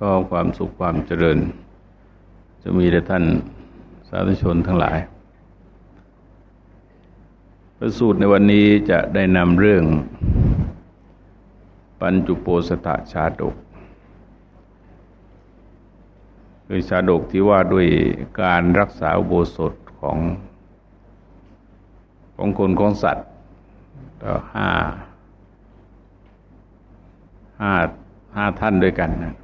ก็ความสุขความเจริญ จะมีแด่ท่านสาธุชนทั้งหลายพระสูตรในวันนี้จะได้นำเรื่อง ปัญจุโปสถชาดกคือชาดกที่ว่าด้วยการรักษาอุโบสถของของคนของสัตว์ต่อห้าห้าห้าท่านด้วยกันนะ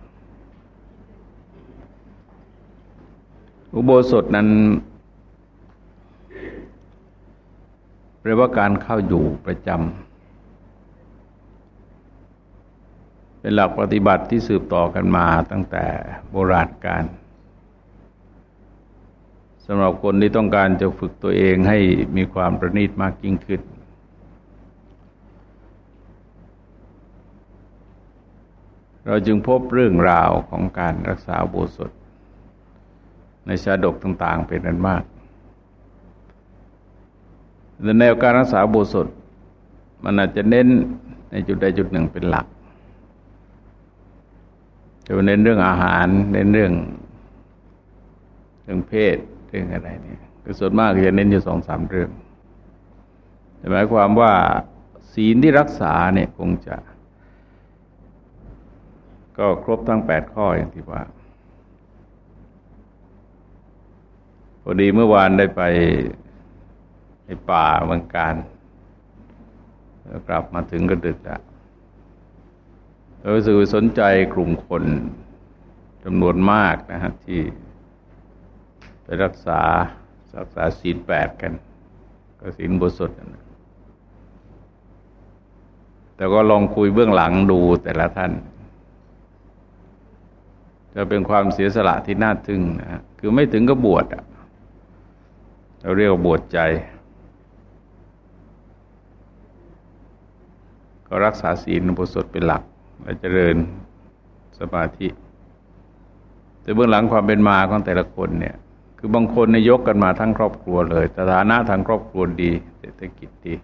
อุโบสถนั้นเรียกว่าการเข้าอยู่ประจำเป็นหลักปฏิบัติที่สืบต่อกันมาตั้งแต่โบราณกาลสำหรับคนที่ต้องการจะฝึกตัวเองให้มีความประณีตมากยิ่งขึ้น เราจึงพบเรื่องราวของการรักษาโบสถ ในชาดกต่าง ๆ เป็นอันมากแต่แนวการรักษาโบสถมันอาจจะเน้นในจุดใดจุดหนึ่งเป็นหลัก จะเน้นเรื่องอาหาร เน้นเรื่อง เรื่องเพศเรื่องอะไรนี่คือส่วนมากจะเน้นอยู่สองสามเรื่องหมายความว่าศีลที่รักษาเนี่ยคงจะ ก็ครบทั้งแปดข้ออย่างที่ว่า พอดีเมื่อวานได้ไปในป่าเมืองการกลับมาถึงก็ดึกแล้วเราสื่อสนใจกลุ่มคนจำนวนมากนะฮะที่ไปรักษารักษาศีลแปดกัน ก็ศีลบทสดนะแต่ก็ลองคุยเบื้องหลังดูแต่ละท่าน จะเป็นความเสียสละที่น่าทึ่งนะฮะคือไม่ถึงกับบวชอะ เราเรียกว่าบวชใจ ก็รักษาศีลอุโบสถเป็นหลักและเจริญสมาธิ แต่เบื้องหลังความเป็นมาของแต่ละคนเนี่ย คือบางคนในยกกันมาทั้งครอบครัวเลยสถานะทางครอบครัวดีเศรษฐกิจดี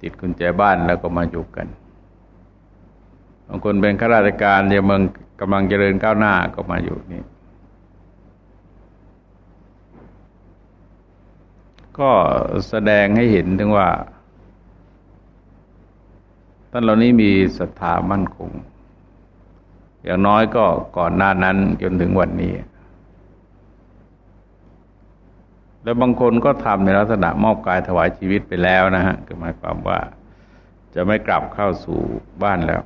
ติดกุญแจบ้านแล้วก็มาอยู่กันบางคนเป็นข้าราชการยังเมืองกำลังเจริญก้าวหน้าก็มาอยู่นี่ ก็แสดงให้เห็นถึงว่าท่านเหล่านี้มีศรัทธามั่นคง อย่างน้อยก็ก่อนหน้านั้นจนถึงวันนี้ แล้วบางคนก็ทำในลักษณะมอบกายถวายชีวิตไปแล้วนะฮะก็หมายความว่าจะไม่กลับเข้าสู่บ้านแล้ว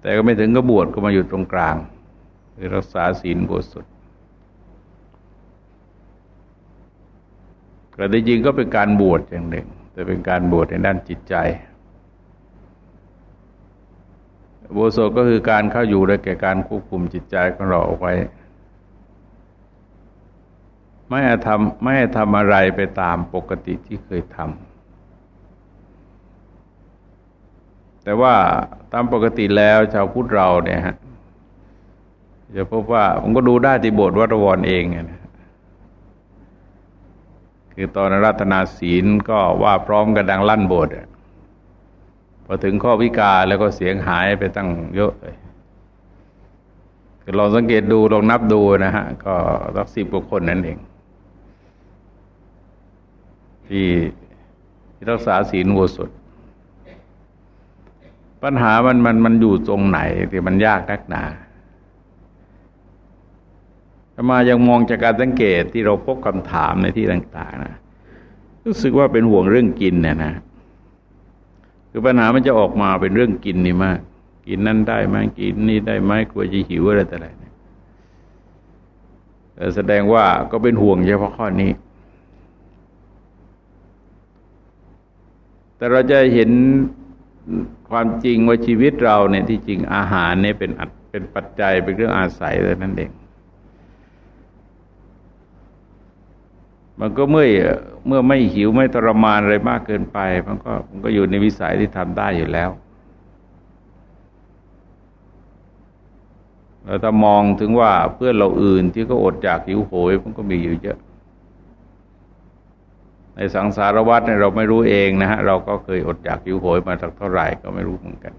แต่ก็ไม่ถึงก็บวชก็มาอยู่ตรงกลางรักษาศีลบวชสุด แต่จริงก็เป็นการบวชอย่างหนึ่ง แต่เป็นการบวชในด้านจิตใจโบสถก็คือการเข้าอยู่ได้แก่การควบคุมจิตใจของเราเอาไว้ ไม่ทำไม่ทำอะไรไปตามปกติที่เคยทำแต่ว่าตามปกติแล้วชาวพุทธเราเนี่ยฮะจะพบว่าผมก็ดูได้ที่บทวัตวรเองนะ คือตอนรัตนาศีลก็ว่าพร้อมกันดังลั่นโบสถ์พอถึงข้อวิกาแล้วก็เสียงหายไปตั้งเยอะเลยคือลองสังเกตดูลองนับดูนะฮะ ก็สักสิบกว่าคนนั่นเองที่ที่รักษาศีลวัวสุด ปัญหามันมันมันอยู่ตรงไหนที่มันยากนักหนา มายังมองจากการสังเกตที่เราพบคำถามในที่ต่างๆนะรู้สึกว่าเป็นห่วงเรื่องกินเนี่ยนะ คือปัญหามันจะออกมาเป็นเรื่องกินนี่มาก กินนั่นได้ไหมกินนี่ได้ไหมกลัวจะหิวอะไรแต่ไรเนี่ยแสดงว่าก็เป็นห่วงเฉพาะข้อนี้ แต่เราจะเห็นความจริงว่าชีวิตเราเนี่ยที่จริงอาหารเนี่ยเป็นเป็นปัจจัยเป็นเรื่องอาศัยแต่นั้นเอง มันก็เมื่อเมื่อไม่หิวไม่ทรมานอะไรมากเกินไป มันก็มันก็อยู่ในวิสัยที่ทำได้อยู่แล้วเราถ้ามองถึงว่าเพื่อนเราอื่นที่ก็อดจากหิวโหยมันก็มีอยู่เยอะ ในสังสารวัฏเนี่ยเราไม่รู้เองนะฮะเราก็เคยอดจากหิวโหยมาสักเท่าไหร่ก็ไม่รู้เหมือนกัน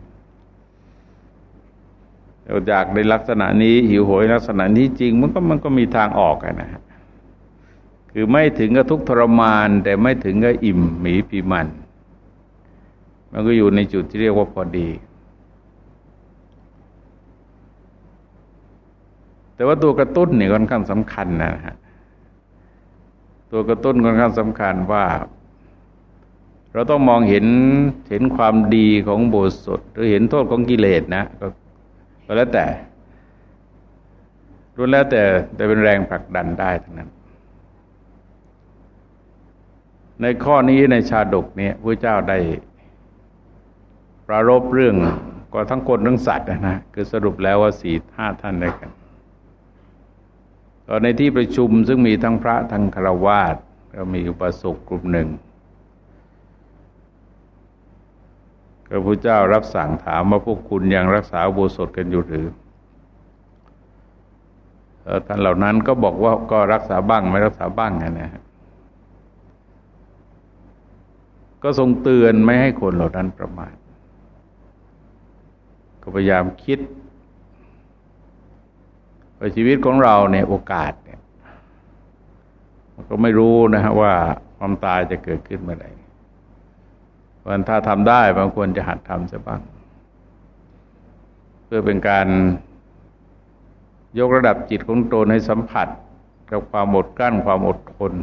อยากในลักษณะนี้หิวโหยลักษณะนี้จริง มันก็มันก็มีทางออกนะฮะ คือไม่ถึงกับทุกทรมาน แต่ไม่ถึงกับอิ่มหมีปีมัน มันก็อยู่ในจุดที่เรียกว่าพอดี แต่ว่าตัวกระตุ้นเนี่ยค่อนข้างสำคัญนะฮะตัวกระตุ้นค่อนข้างสำคัญว่า เราต้องมองเห็นเห็นความดีของโบสถหรือเห็นโทษของกิเลสนะก็ก็แล้วแต่รู้แล้วแต่แต่เป็นแรงผลักดันได้ทั้งนั้น ในข้อนี้ในชาดกนี้พระเจ้าได้ประรบเรื่องก็ทั้งคนทั้งสัตว์นะคือสรุปแล้วว่าสี่ห้าท่านด้วยกันก็ในที่ประชุมซึ่งมีทั้งพระทั้งฆราวาสก็มีอุปสกกลุ่มหนึ่งพระพุทธเจ้ารับสั่งถามว่าพวกคุณยังรักษาโบสถกันอยู่หรือท่านเหล่านั้นก็บอกว่าก็รักษาบ้างไม่รักษาบ้างนะฮะ ก็ทรงเตือนไม่ให้คนเหล่านั้นประมาทก็พยายามคิดว่าชีวิตของเราในโอกาสเนี่ยมันก็ไม่รู้นะฮะว่าความตายจะเกิดขึ้นเมื่อไหร่วันถ้าทำได้บางคนจะหัดทำสักบ้าง เพื่อเป็นการยกระดับจิตของตนให้สัมผัส กับความอดกลั้นความอดทน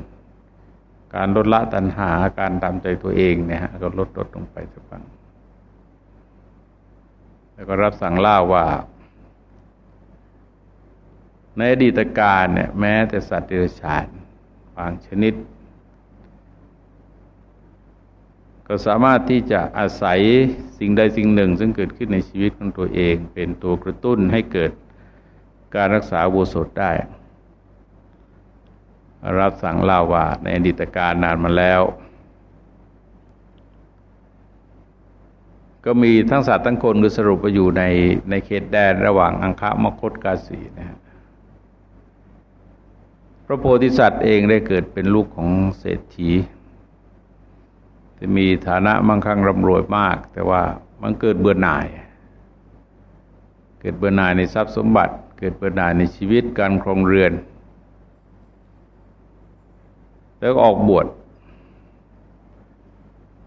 การลดละตัณหาการตามใจตัวเองเนี่ยก็ลดลดลงไปสักบ้างแล้วก็รับสั่งเล่าว่า ในอดีตการเนี่ย แม้แต่สัตว์เดรัจฉานบางชนิด ก็สามารถที่จะอาศัยสิ่งใดสิ่งหนึ่ง ซึ่งเกิดขึ้นในชีวิตของตัวเอง เป็นตัวกระตุ้นให้เกิดการรักษาโวสดได้ รับสั่งเล่าว่าในอดีตการนานมาแล้ว ก็มีทั้งสัตว์ทั้งคนคือสรุปไปอยู่ในในเขตแดนระหว่างอังคามคตกาสีนะฮะพระโพธิสัตว์เองได้เกิดเป็นลูกของเศรษฐีจะมีฐานะมั่งคั่งร่ำรวยมาก แต่ว่ามันเกิดเบื่อหน่าย เกิดเบื่อหน่ายในทรัพย์สมบัติ เกิดเบื่อหน่ายในชีวิตการครองเรือน แล้วก็ออกบวช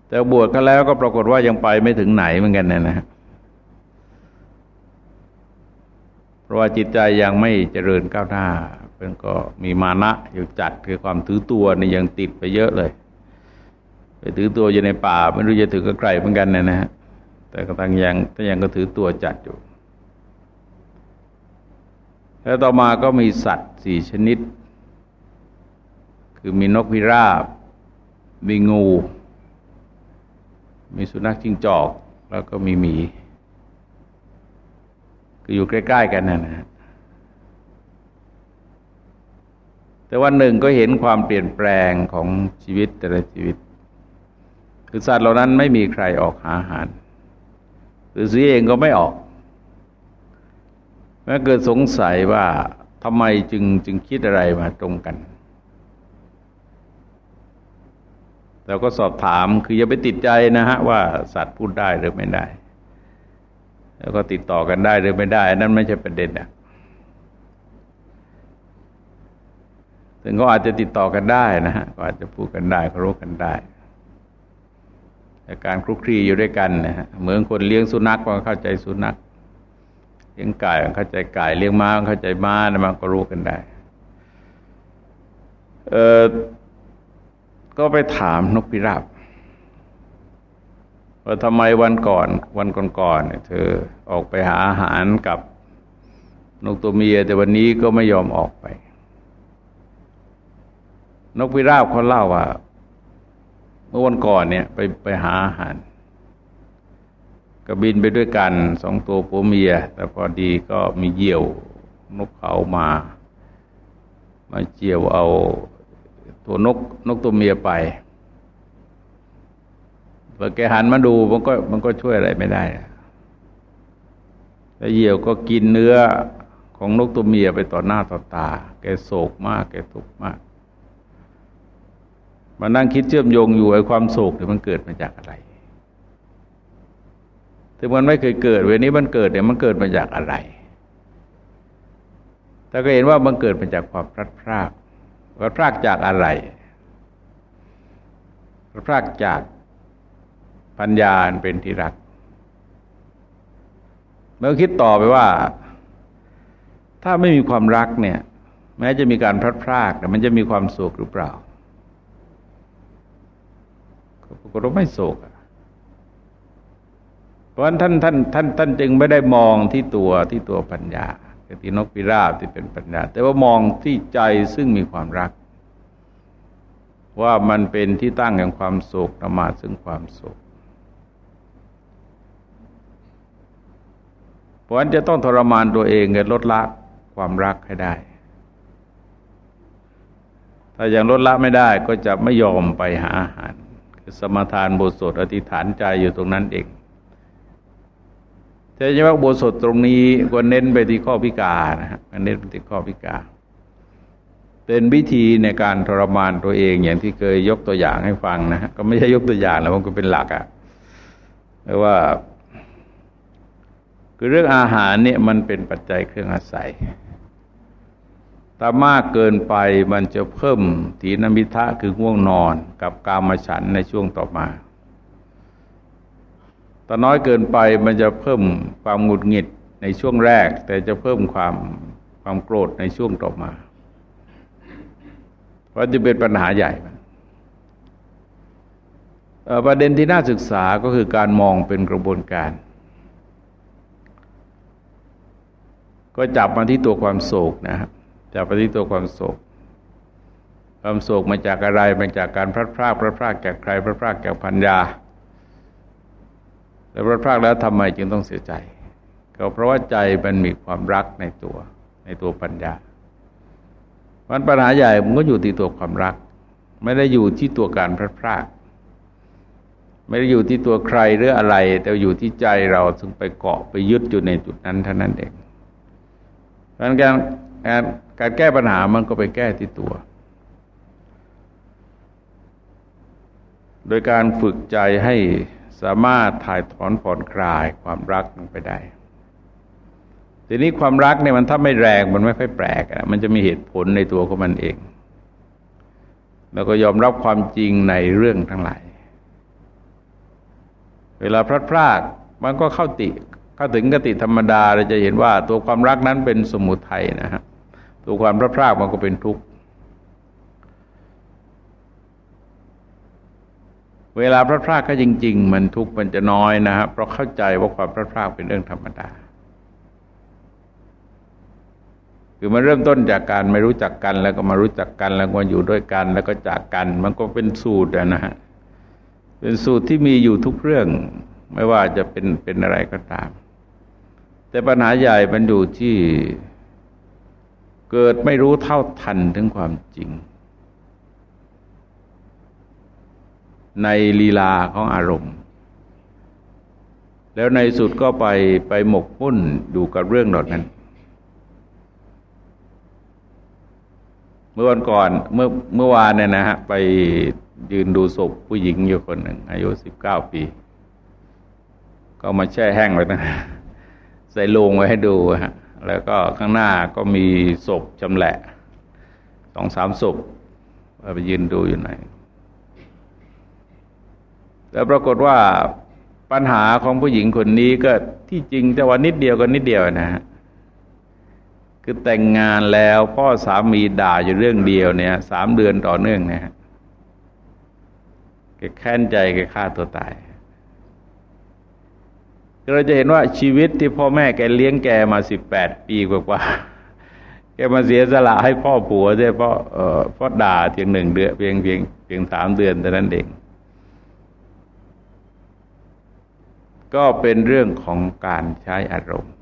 แต่บวชก็แล้วก็ปรากฏว่ายังไปไม่ถึงไหนเหมือนกันนะนะ เพราะว่าจิตใจยังไม่เจริญก้าวหน้าเป็นก็มีมานะอยู่จัดคือความถือตัวนี่ยังติดไปเยอะเลย ไปถือตัวอยู่ในป่าไม่รู้จะถือกับใครเหมือนกันนะนะฮะแต่ก็ตั้งยังตั้งยังก็ถือตัวจัดอยู่ แล้วต่อมาก็มีสัตว์สี่ชนิด คือมีนกพิราบ มีงู มีสุนัขจิ้งจอก แล้วก็มีหมีคืออยู่ใกล้ ๆ กันนะนะ แต่วันหนึ่งก็เห็นความเปลี่ยนแปลงของชีวิตแต่ละชีวิต คือสัตว์เหล่านั้นไม่มีใครออกหาอาหาร หรือสีเองก็ไม่ออกแม้เกิดสงสัยว่าทำไมจึงจึงคิดอะไรมาตรงกัน เราก็สอบถามคืออย่าไปติดใจนะฮะว่าสัตว์พูดได้หรือไม่ได้ แล้วก็ติดต่อกันได้หรือไม่ได้ นั่นไม่ใช่ประเด็นนะถึงก็อาจจะติดต่อกันได้นะฮะก็อาจจะพูดกันได้เคารพกันได้แต่การคลุกคลีอยู่ด้วยกันนะฮะเหมือนคนเลี้ยงสุนัขก็เข้าใจสุนัขเลี้ยงไก่ก็เข้าใจไก่เลี้ยงม้าเข้าใจม้านะมันก็รู้กันได้ เอ่อ ก็ไปถามนกพิราบว่าทำไมวันก่อนวันก่อนๆเนี่ยเธอออกไปหาอาหารกับนกตัวเมีย แต่วันนี้ก็ไม่ยอมออกไป นกพิราบเขาเล่าว่า เมื่อวันก่อนเนี่ยไปไปหาอาหารก็บินไปด้วยกันสองตัวผัวเมีย แต่พอดีก็มีเหยี่ยวนกเขามา มาเจียวเอา ตัวนกนกตัวเมียไปพอแกหันมาดูมันก็มันก็ช่วยอะไรไม่ได้แล้วเหยี่ยวก็กินเนื้อของนกตัวเมียไปต่อหน้าต่อตา แกโศกมาก แกทุกข์มากมานั่งคิดเชื่อมโยงอยู่ไอ้ความโศกเนี่ยมันเกิดมาจากอะไรถึงมันไม่เคยเกิด เวลนี้มันเกิดเนี่ยมันเกิดมาจากอะไรแต่ก็เห็นว่ามันเกิดมาจากความพลัดพราก พลัดพรากจากอะไรพลัดพรากจากปัญญาเป็นที่รัก เมื่อคิดต่อไปว่า ถ้าไม่มีความรักเนี่ย แม้จะมีการพลัดพรากแต่มันจะมีความโศกหรือเปล่าก็เราไม่โศกเพราะฉะนั้นท่านท่านท่านท่านจึงไม่ได้มองที่ตัวที่ตัวปัญญา ที่นกพิราบที่เป็นปัญญา แต่ว่ามองที่ใจซึ่งมีความรัก ว่ามันเป็นที่ตั้งแห่งความโศกนำมาซึ่งความโศกเพราะฉะนั้นจะต้องทรมานตัวเองเกิดลดละความรักให้ได้ ถ้ายังลดละไม่ได้ก็จะไม่ยอมไปหาอาหาร คือสมทานบทสดอธิษฐานใจอยู่ตรงนั้นเอง แต่เฉพาะบทสดตรงนี้ก็เน้นไปที่ข้อพิการนะฮะเน้นไปที่ข้อพิการ เป็นวิธีในการทรมานตัวเองอย่างที่เคยยกตัวอย่างให้ฟังนะฮะก็ไม่ใช่ยกตัวอย่างแล้วมันก็เป็นหลักอะ่ะเพราะว่าคือเรื่องอาหารเนี่ยมันเป็นปัจจัยเครื่องอาศัย ถ้ามากเกินไปมันจะเพิ่มถีนมิทะคือง่วงนอนกับกามฉันในช่วงต่อมา ถ้าน้อยเกินไปมันจะเพิ่มความหงุดหงิดในช่วงแรก แต่จะเพิ่มความความโกรธในช่วงต่อมา เพราะจะเป็นปัญหาใหญ่ประเด็นที่น่าศึกษาก็คือการมองเป็นกระบวนการ ก็จับมาที่ตัวความโศกนะครับจับมาที่ตัวความโศก ความโศกมาจากอะไรมาจากการพลัดพรากพลัดพรากจากใครพลัดพรากจากพัญญา แต่พระพรากแล้วทำไมจึงต้องเสียใจ ก็เพราะว่าใจมันมีความรักในตัว ในตัวปัญญามันปัญหาใหญ่มันก็อยู่ที่ตัวความรัก ไม่ได้อยู่ที่ตัวการพระพรากไม่ได้อยู่ที่ตัวใครหรืออะไร แต่อยู่ที่ใจเราซึ่งไปเกาะไปยึดอยู่ในจุดนั้นเท่านั้นเองเพราะการการการแก้ปัญหามันก็ไปแก้ที่ตัว โดยการฝึกใจให้ สามารถถ่ายถอนผ่อนคลายความรักลงไปได้ ทีนี้ความรักเนี่ยมันถ้าไม่แรงมันไม่ค่อยแปลกอะมันจะมีเหตุผลในตัวของมันเอง แล้วก็ยอมรับความจริงในเรื่องทั้งหลาย เวลาพลัดพรากมันก็เข้าติเข้าถึงกติธรรมดาเราจะเห็นว่าตัวความรักนั้นเป็นสมุทัยนะฮะตัวความพลัดพรากมันก็เป็นทุกข์ เวลาพระพรากก็จริง ๆ มันทุกข์มันจะน้อยนะครับเพราะเข้าใจว่าความพระพรากเป็นเรื่องธรรมดาคือมันเริ่มต้นจากการไม่รู้จักกันแล้วก็มารู้จักกันแล้วก็อยู่ด้วยกัน แล้วก็จากกัน มันก็เป็นสูตรนะฮะเป็นสูตรที่มีอยู่ทุกเรื่อง ไม่ว่าจะเป็นเป็นอะไรก็ตาม แต่ปัญหาใหญ่มันอยู่ที่เกิดไม่รู้เท่าทันถึงความจริง ในลีลาของอารมณ์ แล้วในสุดก็ไปไปหมกมุ่นดูกับเรื่องหล่านั้น เมื่อวันก่อนเมื่อเมื่อวานเนี่ยนะฮะไปยืนดูศพผู้หญิงอยู่คนหนึ่ง อายุสิบเก้าปี ก็มาแช่แห้งไว้นะ ใส่ลงไว้ให้ดูฮะแล้วก็ข้างหน้าก็มีศพจำแหละสองสามศพไปยืนดูอยู่ไหน แต่ปรากฏว่าปัญหาของผู้หญิงคนนี้ก็ที่จริงแต่ว่านิดเดียวก็นิดเดียวนะฮะคือแต่งงานแล้วพ่อสามีด่าอยู่เรื่องเดียวเนี่ยสามเดือนต่อเนื่องนะฮะแกแค้นใจแกฆ่าตัวตาย เราจะเห็นว่าชีวิตที่พ่อแม่แกเลี้ยงแกมาสิบแปดปีกว่าแกมาเสียสละให้พ่อผัวใช่เพราะเอ่อพราะด่าเพียงหนึ่งเดือนเพียงเพียงเพียงสามเดือนแต่นั้นเอง ก็เป็นเรื่องของการใช้อารมณ์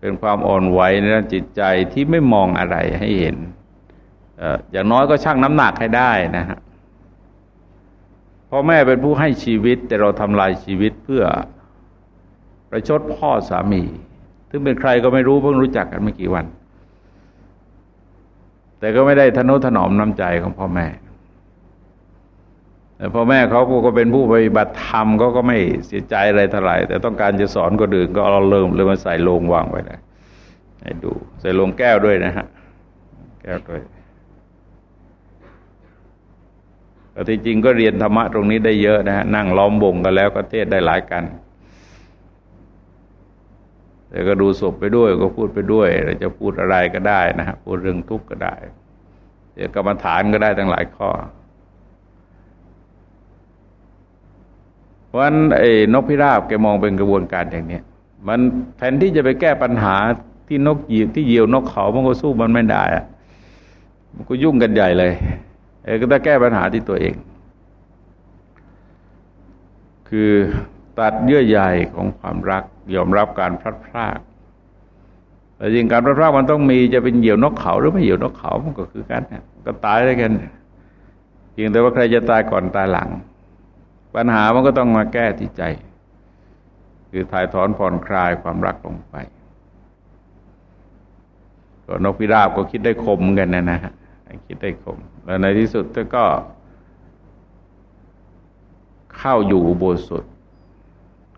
เป็นความอ่อนไหวในด้านจิตใจที่ไม่มองอะไรให้เห็นอย่างน้อยก็ชั่งน้ำหนักให้ได้นะฮะพ่อแม่เป็นผู้ให้ชีวิต แต่เราทำลายชีวิตเพื่อประชดพ่อสามี ซึ่งเป็นใครก็ไม่รู้เพิ่งรู้จักกันไม่กี่วัน แต่ก็ไม่ได้ทนุถนอมน้ำใจของพ่อแม่ พ่อแม่เขาก็เป็นผู้ปฏิบัติธรรมเขาก็ไม่เสียใจอะไรเท่าไหร่แต่ต้องการจะสอนคนอื่นก็เอาเริ่มเลยมาใส่โลงวางไว้เลยให้ดู ใส่ลงแก้วด้วยนะฮะ แก้วด้วยแต่ที่จริงก็เรียนธรรมะตรงนี้ได้เยอะนะฮะนั่งล้อมวงกันแล้วก็เทศได้หลายกันแต่ก็ดูศพไปด้วยก็พูดไปด้วยเราจะพูดอะไรก็ได้นะฮะพูดเรื่องทุกข์ก็ได้เดี๋ยวกรรมฐานก็ได้ทั้งหลายข้อ เพราะฉะนั้นไอ้นกพิราบแกมองเป็นกระบวนการอย่างนี้มันแทนที่จะไปแก้ปัญหาที่นกเหยี่ยวที่เหยี่ยวนกเขามันก็สู้มันไม่ได้อะมันก็ยุ่งกันใหญ่เลยเออก็ต้องแก้ปัญหาที่ตัวเอง คือตัดเยื่อใยของความรักยอมรับการพลัดพรากแต่จริงการพลัดพรากมันต้องมีจะเป็นเหยี่ยวนกเขาหรือไม่เหยี่ยวนกเขามันก็คือกันก็ตายได้กันเพียงแต่ว่าใครจะตายก่อนตายหลัง ปัญหามันก็ต้องมาแก้ที่ใจ คือถ่ายถอนผ่อนคลายความรักลงไปก็นกพิราบก็คิดได้คมกันนะนะฮะคิดได้คม แล้วในที่สุดก็เข้าอยู่อุโบสถ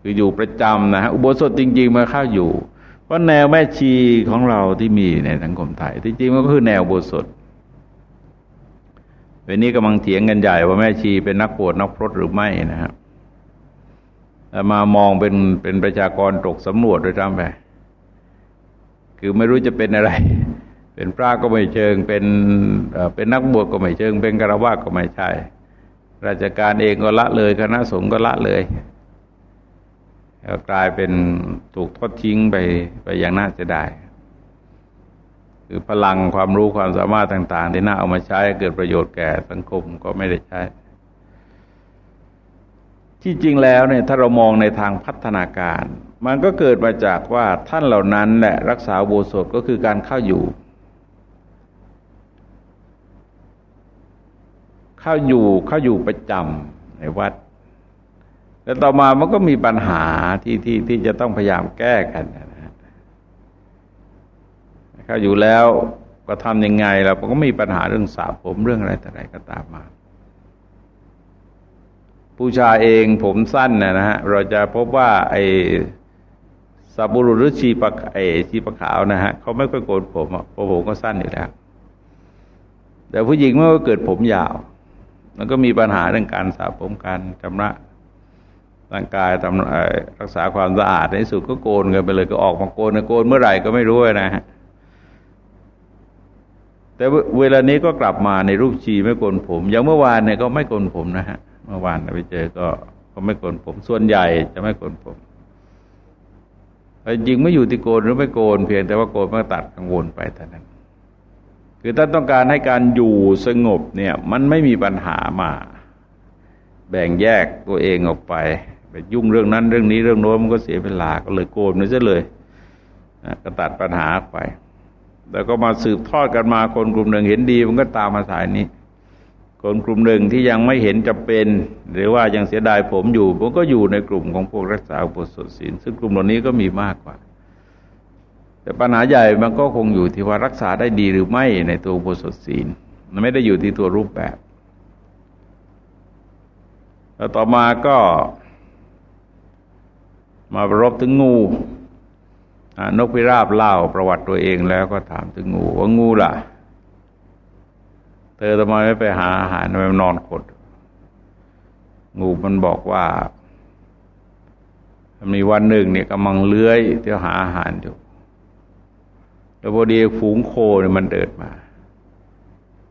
คืออยู่ประจำนะฮะอุโบสถจริง ๆ มาเข้าอยู่ เพราะแนวแม่ชีของเราที่มีในสังคมไทยที่จริงมันก็คือแนวอุโบสถ วันนี้กำลังเถียงกันใหญ่ว่าแม่ชีเป็นนักปวดนักพรตหรือไม่นะครับมามองเป็นเป็นประชากรตกสำรวจโดยทำไปคือไม่รู้จะเป็นอะไร เป็นพระก็ไม่เชิง เป็นเป็นนักบวชก็ไม่เชิง เป็นกระวาก็ไม่ใช่ ราชการเองก็ละเลยคณะสงฆ์ก็ละเลยกลายเป็นถูกทอดทิ้งไปไปอย่างน่าจะได้ คือพลังความรู้ความสามารถต่าง ๆ ที่น่าเอามาใช้เกิดประโยชน์แก่สังคมก็ไม่ได้ใช้ ที่จริงแล้วเนี่ยถ้าเรามองในทางพัฒนาการ มันก็เกิดมาจากว่าท่านเหล่านั้นแหละรักษาโบสถก็คือการเข้าอยู่เข้าอยู่เข้าอยู่ประจำในวัดแล้วต่อมามันก็มีปัญหาที่ที่ที่จะต้องพยายามแก้กัน นะฮะเข้าอยู่แล้วก็ทำยังไงเราก็ไม่มีปัญหาเรื่องสาผมเรื่องอะไรแต่ไรก็ตามมา ผู้ชายเองผมสั้นนะฮะเราจะพบว่าไอสับบุรุษหรือชีปะไอชีปะขาวนะฮะเขาไม่ค่อยโกนผมเพราะผมก็สั้นอยู่แล้ว แต่ผู้หญิงเมื่อเกิดผมยาว มันก็มีปัญหาเรื่องการสระผมการชำระร่างกายทำรักษาความสะอาดในสุดก็โกนกันไปเลยก็ออกมาโกนโกนเมื่อไหร่ก็ไม่รู้นะฮะ แต่เวลานี้ก็กลับมาในรูปชีไม่โกนผม อย่างเมื่อวานเนี่ยก็ไม่โกนผมนะฮะ เมื่อวานไปเจอก็ก็ไม่โกนผม ส่วนใหญ่จะไม่โกนผมจริงไม่อยู่ที่โกนหรือไม่โกน เพียงแต่ว่าโกนมาตัดกังวลไปเท่านั้น คือท่านต้องการให้การอยู่สงบเนี่ย มันไม่มีปัญหามา แบ่งแยกตัวเองออกไปไปยุ่งเรื่องนั้นเรื่องนี้เรื่องโน้นมันก็เสียเวลาก็เลยโกนไปซะเลยก็ตัดปัญหาไป แล้วก็มาสืบทอดกันมาคนกลุ่มหนึ่งเห็นดีมันก็ตามมาสายนี้ คนกลุ่มหนึ่งที่ยังไม่เห็นจะเป็น หรือว่ายังเสียดายผมอยู่ผมก็อยู่ในกลุ่มของพวกรักษาอุปสมศีลซึ่งกลุ่มเหล่านี้ก็มีมากกว่า แต่ปัญหาใหญ่มันก็คงอยู่ที่ว่ารักษาได้ดีหรือไม่ในตัวอุปสมศีลมันไม่ได้อยู่ที่ตัวรูปแบบแล้วต่อมาก็ มาประรบถึงงู นกพิราบเล่าประวัติตัวเองแล้วก็ถามถึงงูว่างูล่ะ เธอทำไมไม่ไปหาอาหารทำไมนอนขด งูมันบอกว่า มีวันหนึ่งเนี่ยกำลังเลื้อยเที่ยวหาอาหารอยู่ แล้วพอดีฝูงโคเนี่ยมันเดินมา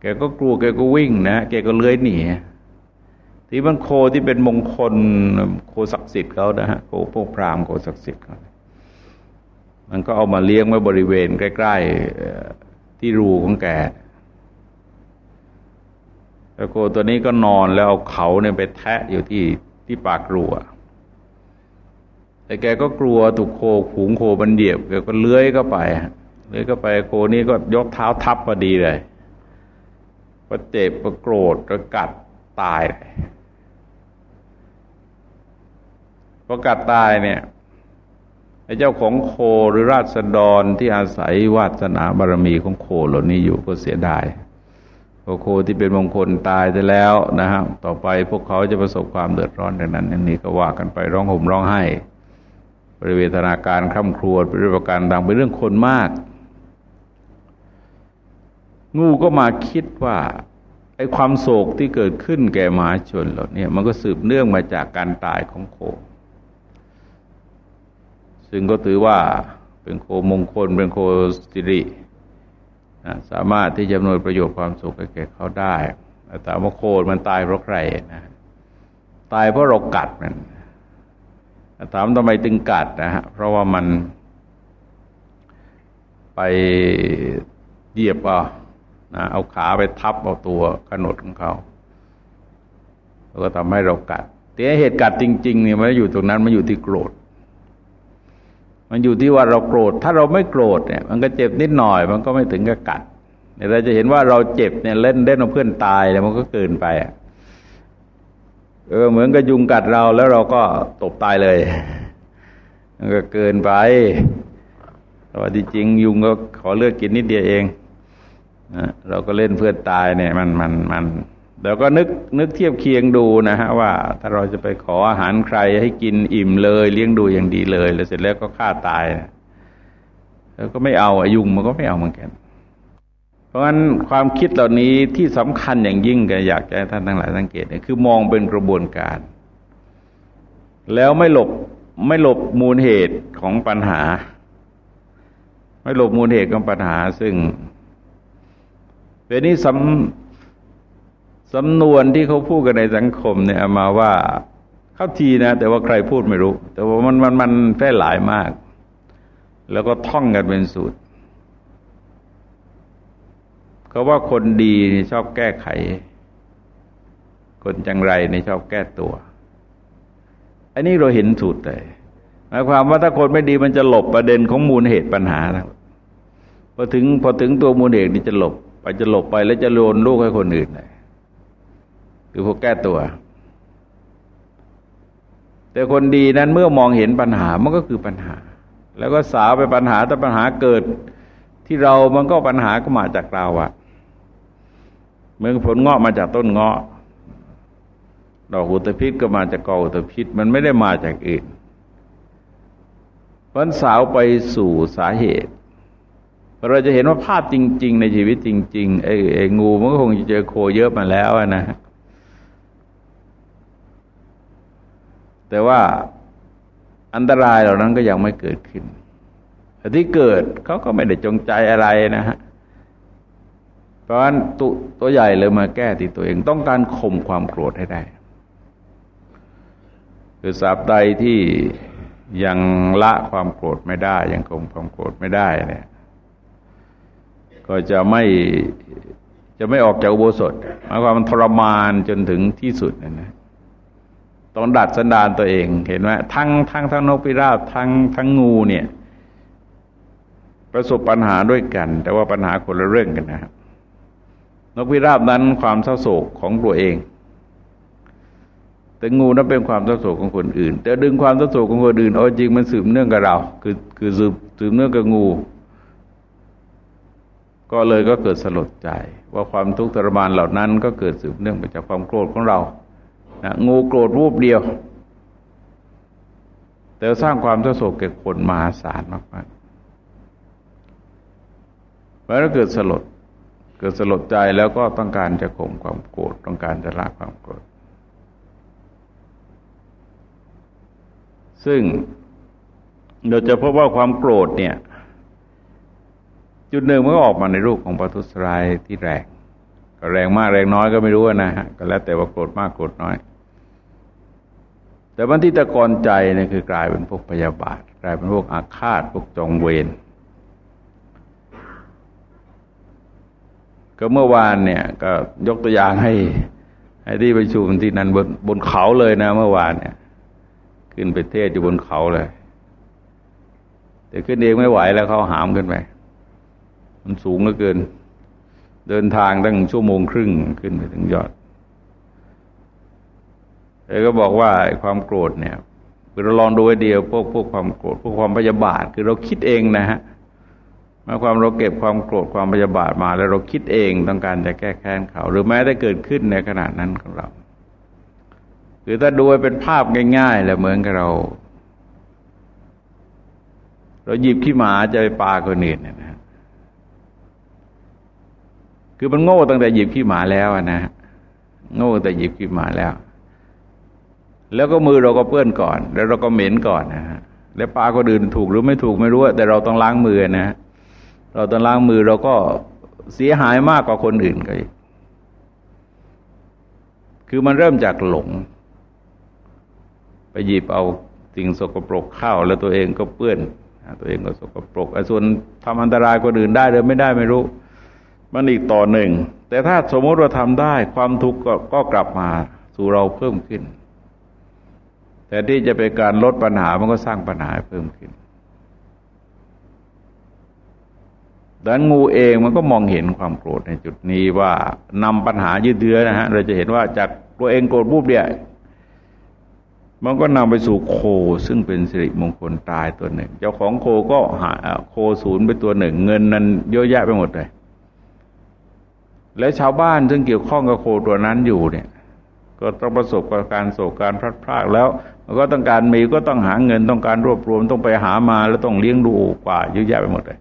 แกก็กลัวแกก็วิ่งนะ แกก็เลื้อยหนีที่มันโคที่เป็นมงคลโคศักดิ์สิทธิ์เขานะฮะโคพวกพราหมณ์โคศักดิ์สิทธิ์เขา มันก็เอามาเลี้ยงไว้บริเวณใกล้ๆที่รูของแกแล้วโคตัวนี้ก็นอนแล้วเอาเขาเนี่ยไปแทะอยู่ที่ที่ปากรัวแต่แกก็กลัวถูกโคผูงโคบันเดียบแกก็เลื้อยเข้าไปเลื้อยเข้าไปโคนี้ก็ยกเท้าทับพอดีเลยก็เจ็บก็โกรธก็กัดตายพอกัดตายเนี่ย เจ้าของโคหรือราษฎรที่อาศัยวาสนาบารมีของโคเหล่านี้อยู่ก็เสียดายโคที่เป็นมงคลตายไปแล้วนะฮะต่อไปพวกเขาจะประสบความเดือดร้อนดังนั้นอันนี้ก็ว่ากันไปร้องห่มร้องไห้บริเวณธนาการคร่ำครวญเป็นเรื่องการดังเป็นเรื่องคนมาก งูก็มาคิดว่าไอ้ความโศกที่เกิดขึ้นแก่มหาชนเหล่านี้มันก็สืบเนื่องมาจากการตายของโค ซึ่งก็ถือว่าเป็นโคมงคล เป็นโคสิรินะสามารถที่จะอำนวยประโยชน์ความสุขให้แก่เขาได้แต่ว่าโคมันตายเพราะใครนะตายเพราะเรากัดมันถามทำไมตึงกัดนะฮะเพราะว่ามัน ไปเหยียบเอานะเอาขาไปทับเอาตัวขนดของเขาแล้วก็ทำให้เรากัดแต่เหตุกัดจริง ๆ เนี่ยมันอยู่ตรงนั้นมันอยู่ที่โกรธ มันอยู่ที่ว่าเราโกรธ ถ้าเราไม่โกรธเนี่ย มันก็เจ็บนิดหน่อย มันก็ไม่ถึงกับกัดเราจะเห็นว่าเราเจ็บเนี่ยเล่นเล่นเอาเพื่อนตายเนี่ยมันก็เกินไปเออเหมือนกับยุงกัดเราแล้วเราก็ตบตายเลยมันก็เกินไปแต่ว่าจริงยุงก็ขอเลือกกินนิดเดียวเองนะเราก็เล่นเพื่อนตายเนี่ย มันมันมัน เราก็นึกนึกเทียบเคียงดูนะฮะว่า ถ้าเราจะไปขออาหารใครให้กินอิ่มเลย เลี้ยงดูอย่างดีเลย แล้วเสร็จแล้วก็ฆ่าตายแล้วก็ไม่เอาอายุงมันก็ไม่เอาเหมือนกัน เพราะฉะนั้นความคิดเหล่านี้ที่สำคัญอย่างยิ่งก็อยากให้ท่านทั้งหลายสังเกตเนี่ยคือมองเป็นกระบวนการ แล้วไม่หลบไม่หลบมูลเหตุของปัญหา ไม่หลบมูลเหตุของปัญหาซึ่งเป็นนี้สำ สำนวนที่เขาพูดกันในสังคมเนี่ยมาว่าเข้าทีนะ แต่ว่าใครพูดไม่รู้ แต่ว่ามันมันมันแพร่หลายมาก แล้วก็ท่องกันเป็นสูตรเขาว่าคนดีนี่ชอบแก้ไข คนจังไรนี่ชอบแก้ตัว อันนี้เราเห็นสูตรเลยหมายความว่าถ้าคนไม่ดีมันจะหลบประเด็นของมูลเหตุปัญหาพอถึงพอถึงตัวมูลเหตุนี่จะหลบ ไปจะหลบไปแล้วจะโยนลูกให้คนอื่นเลย คือพวกแก้ตัว แต่คนดีนั้นเมื่อมองเห็นปัญหามันก็คือปัญหา แล้วก็สาวไปปัญหาแต่ปัญหาเกิดที่เรามันก็ปัญหาก็มาจากเราอะเมื่อผลเงาะมาจากต้นเงาะดอกอุตภิษก็มาจากกออุตภิษมันไม่ได้มาจากอื่นพันสาวไปสู่สาเหตุ เราจะเห็นว่าภาพจริง ๆ ในชีวิตจริง ๆ ไอ้ไอ้งูมันก็คงจะเจอโคเยอะมาแล้วนะ แต่ว่าอันตรายเหล่านั้นก็ยังไม่เกิดขึ้นแต่ที่เกิดเขาก็ไม่ได้จงใจอะไรนะฮะเพราะฉะนั้นตตัวใหญ่เลยมาแก้ที่ตัวเองต้องการข่มความโกรธให้ได้ คือสาบใดที่ยังละความโกรธไม่ได้ ยังข่มความโกรธไม่ได้เนี่ย ก็จะไม่จะไม่ออกจากอุโบสถหมายความมันทรมานจนถึงที่สุดนะนะ ต้องดัดสันดานตัวเอง เห็นไหมทั้งทั้งทั้งนกพิราบทั้งทั้งงูเนี่ย ประสบปัญหาด้วยกัน แต่ว่าปัญหาคนละเรื่องกันนะครับนกพิราบนั้นความเศร้าโศกของตัวเอง แต่งูนั้นเป็นความเศร้าโศกของคนอื่น แต่ดึงความเศร้าโศกของคนอื่นเอาจริงมันสืบเนื่องกับเรา คือคือสืบสืบเนื่องกับงู ก็เลยก็เกิดสลดใจ ว่าความทุกข์ทรมานเหล่านั้น ก็เกิดสืบเนื่องมาจากความโกรธของเรา นะงูโกรธรูปเดียว แต่สร้างความเศร้าโศกแก่คนมหาศาลมากๆเพราะนั้นเกิดสลดเกิดสลดใจแล้วก็ต้องการจะข่มความโกรธต้องการจะละความโกรธซึ่งเราจะพบว่าความโกรธเนี่ย จุดหนึ่งมันก็ออกมาในรูปของปทุสรายที่แรง ก็แรงมากแรงน้อยก็ไม่รู้นะฮะก็แล้วแต่ว่าโกรธมากโกรธน้อย แต่วันที่ตะกอนใจเนี่ยคือกลายเป็นพวกพยาบาท กลายเป็นพวกอาฆาตพวกจองเวรก็เมื่อวานเนี่ย ก็ยกตัวอย่างให้ให้ที่ประชุมที่นั่นบนบนเขาเลยนะ เมื่อวานเนี่ย ขึ้นไปเทศอยู่บนเขาเลย แต่ขึ้นเองไม่ไหวแล้วเขาหามขึ้นไปมันสูงเหลือเกิน เดินทางตั้งชั่วโมงครึ่งขึ้นไปถึงยอด แต่ก็บอกว่าความโกรธเนี่ยคือเราลองดูไว้เดียวพวกพวกความโกรธพวกความพยาบาท คือเราคิดเองนะฮะมาความเราเก็บความโกรธความพยาบาทมาแล้วเราคิดเองต้องการจะแก้แค้นเขา หรือแม้ได้เกิดขึ้นในขณะนั้นของเรา คือถ้าดูเป็นภาพง่ายๆแล้วเหมือนกับเรา เราหยิบขี้หมาจะไปปาคนอื่นเนี่ยนะคือมันโง่ตั้งแต่หยิบขี้หมาแล้วนะโง่แต่หยิบขี้หมาแล้ว แล้วก็มือเราก็เปื้อนก่อน แล้วเราก็เหม็นก่อนนะฮะแล้วปลาก็ดื่นถูกหรือไม่ถูกไม่รู้แต่เราต้องล้างมือนะเราต้องล้างมือเราก็เสียหายมากกว่าคนอื่นก็อีกคือมันเริ่มจากหลง ไปหยิบเอาสิ่งสกปรกเข้าแล้วตัวเองก็เปื้อนตัวเองก็สกปรกไอ้ส่วนทำอันตรายคนอื่นได้หรือไม่ได้ไม่รู้มันอีกต่อหนึ่ง แต่ถ้าสมมติว่าทำได้ ความทุกข์ก็กลับมาสู่เราเพิ่มขึ้น แต่ที่จะเป็นการลดปัญหามันก็สร้างปัญหาเพิ่มขึ้นดังนั้นงูเองมันก็มองเห็นความโกรธในจุดนี้ว่านำปัญหายืดเยื้อนะฮะ เราจะเห็นว่าจากตัวเองโกรธบูบเดียวมันก็นำไปสู่โคซึ่งเป็นสิริมงคลตายตัวหนึ่ง เจ้าของโคก็หาโคศูนย์ไปตัวหนึ่ง เงินนั้นเยอะแยะไปหมดเลย และชาวบ้านซึ่งเกี่ยวข้องกับโคตัวนั้นอยู่เนี่ย ก็ต้องประสบกับการโศกการพลัดพรากแล้ว ก็ต้องการมีก็ต้องหาเงินต้องการรวบรวมต้องไปหามาแล้วต้องเลี้ยงดูกว่าเยอะแยะไปหมดเลย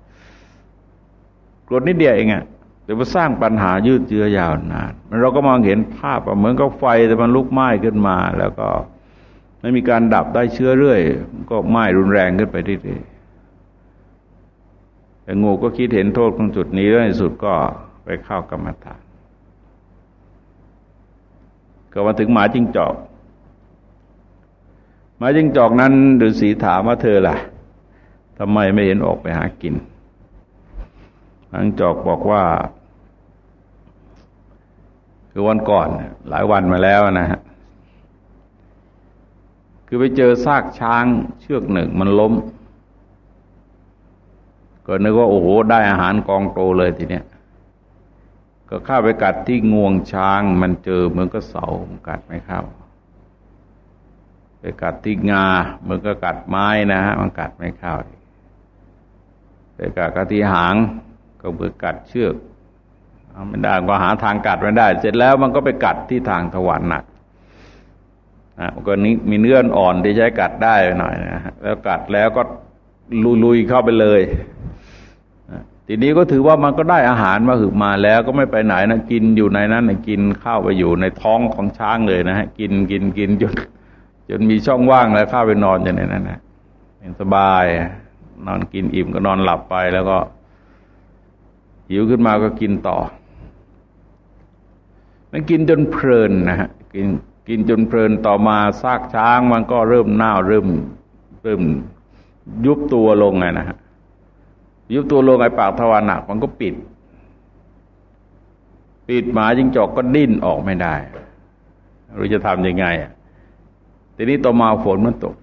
กรดนิดเดียวเองอะแต่ว่าสร้างปัญหายืดเยื้อยาวนานมันเราก็มองเห็นภาพเหมือนกับไฟแต่มันลุกไหม้ขึ้นมา แล้วก็ไม่มีการดับได้เชื้อเรื่อย ก็ไหม้รุนแรงขึ้นไปเรื่อยแต่งูก็คิดเห็นโทษของจุดนี้แล้วในสุดก็ไปเข้ากรรมฐานก็มาถึงหมาจิ้งจอก หมาจิ้งจอกนั้นฤาษีถามว่าเธอล่ะทำไมไม่เห็นออกไปหากินหางจอกบอกว่า คือวันก่อน หลายวันมาแล้วนะฮะคือไปเจอซากช้างเชือกหนึ่งมันล้ม ก็นึกว่าโอ้โหได้อาหารกองโตเลยทีเนี้ยก็เข้าไปกัดที่งวงช้าง มันเจอเหมือนก็เสากัดไม่เข้า ไปกัดที่งามือก็กัดไม้นะฮะมันกัดไม่เข้าไปกัดกระที่หางก็เบื่อกัดเชือกไม่ได้ก็หาทางกัดไม่ได้ เสร็จแล้วมันก็ไปกัดที่ทางทวารหนักนะก็นี้มีเนื้ออ่อนที่ใช้กัดได้หน่อยนะแล้วกัดแล้วก็ลุยๆเข้าไปเลยทีนี้ก็ถือว่ามันก็ได้อาหารมาหึกมาแล้วก็ไม่ไปไหนนะกินอยู่ในนั้นนะกินข้าวไปอยู่ในท้องของช้างเลยนะฮะกินกินกินจน จนมีช่องว่างแล้วข้าไปนอนอยู่ในนั้นนะสบาย นอนกินอิ่มก็นอนหลับไปแล้วก็ หิวขึ้นมาก็กินต่อ มันกินจนเพลินนะฮะกินกินจนเพลินต่อมาซากช้างมันก็เริ่มเน่าเริ่มเริ่มยุบตัวลงไงนะฮะยุบตัวลงไอ้ปากทวารหนักมันก็ปิด ปิดหมาจิงจอกก็ดิ้นออกไม่ได้เราจะทำยังไงอะ ทีนี้ต่อมาฝนมันตก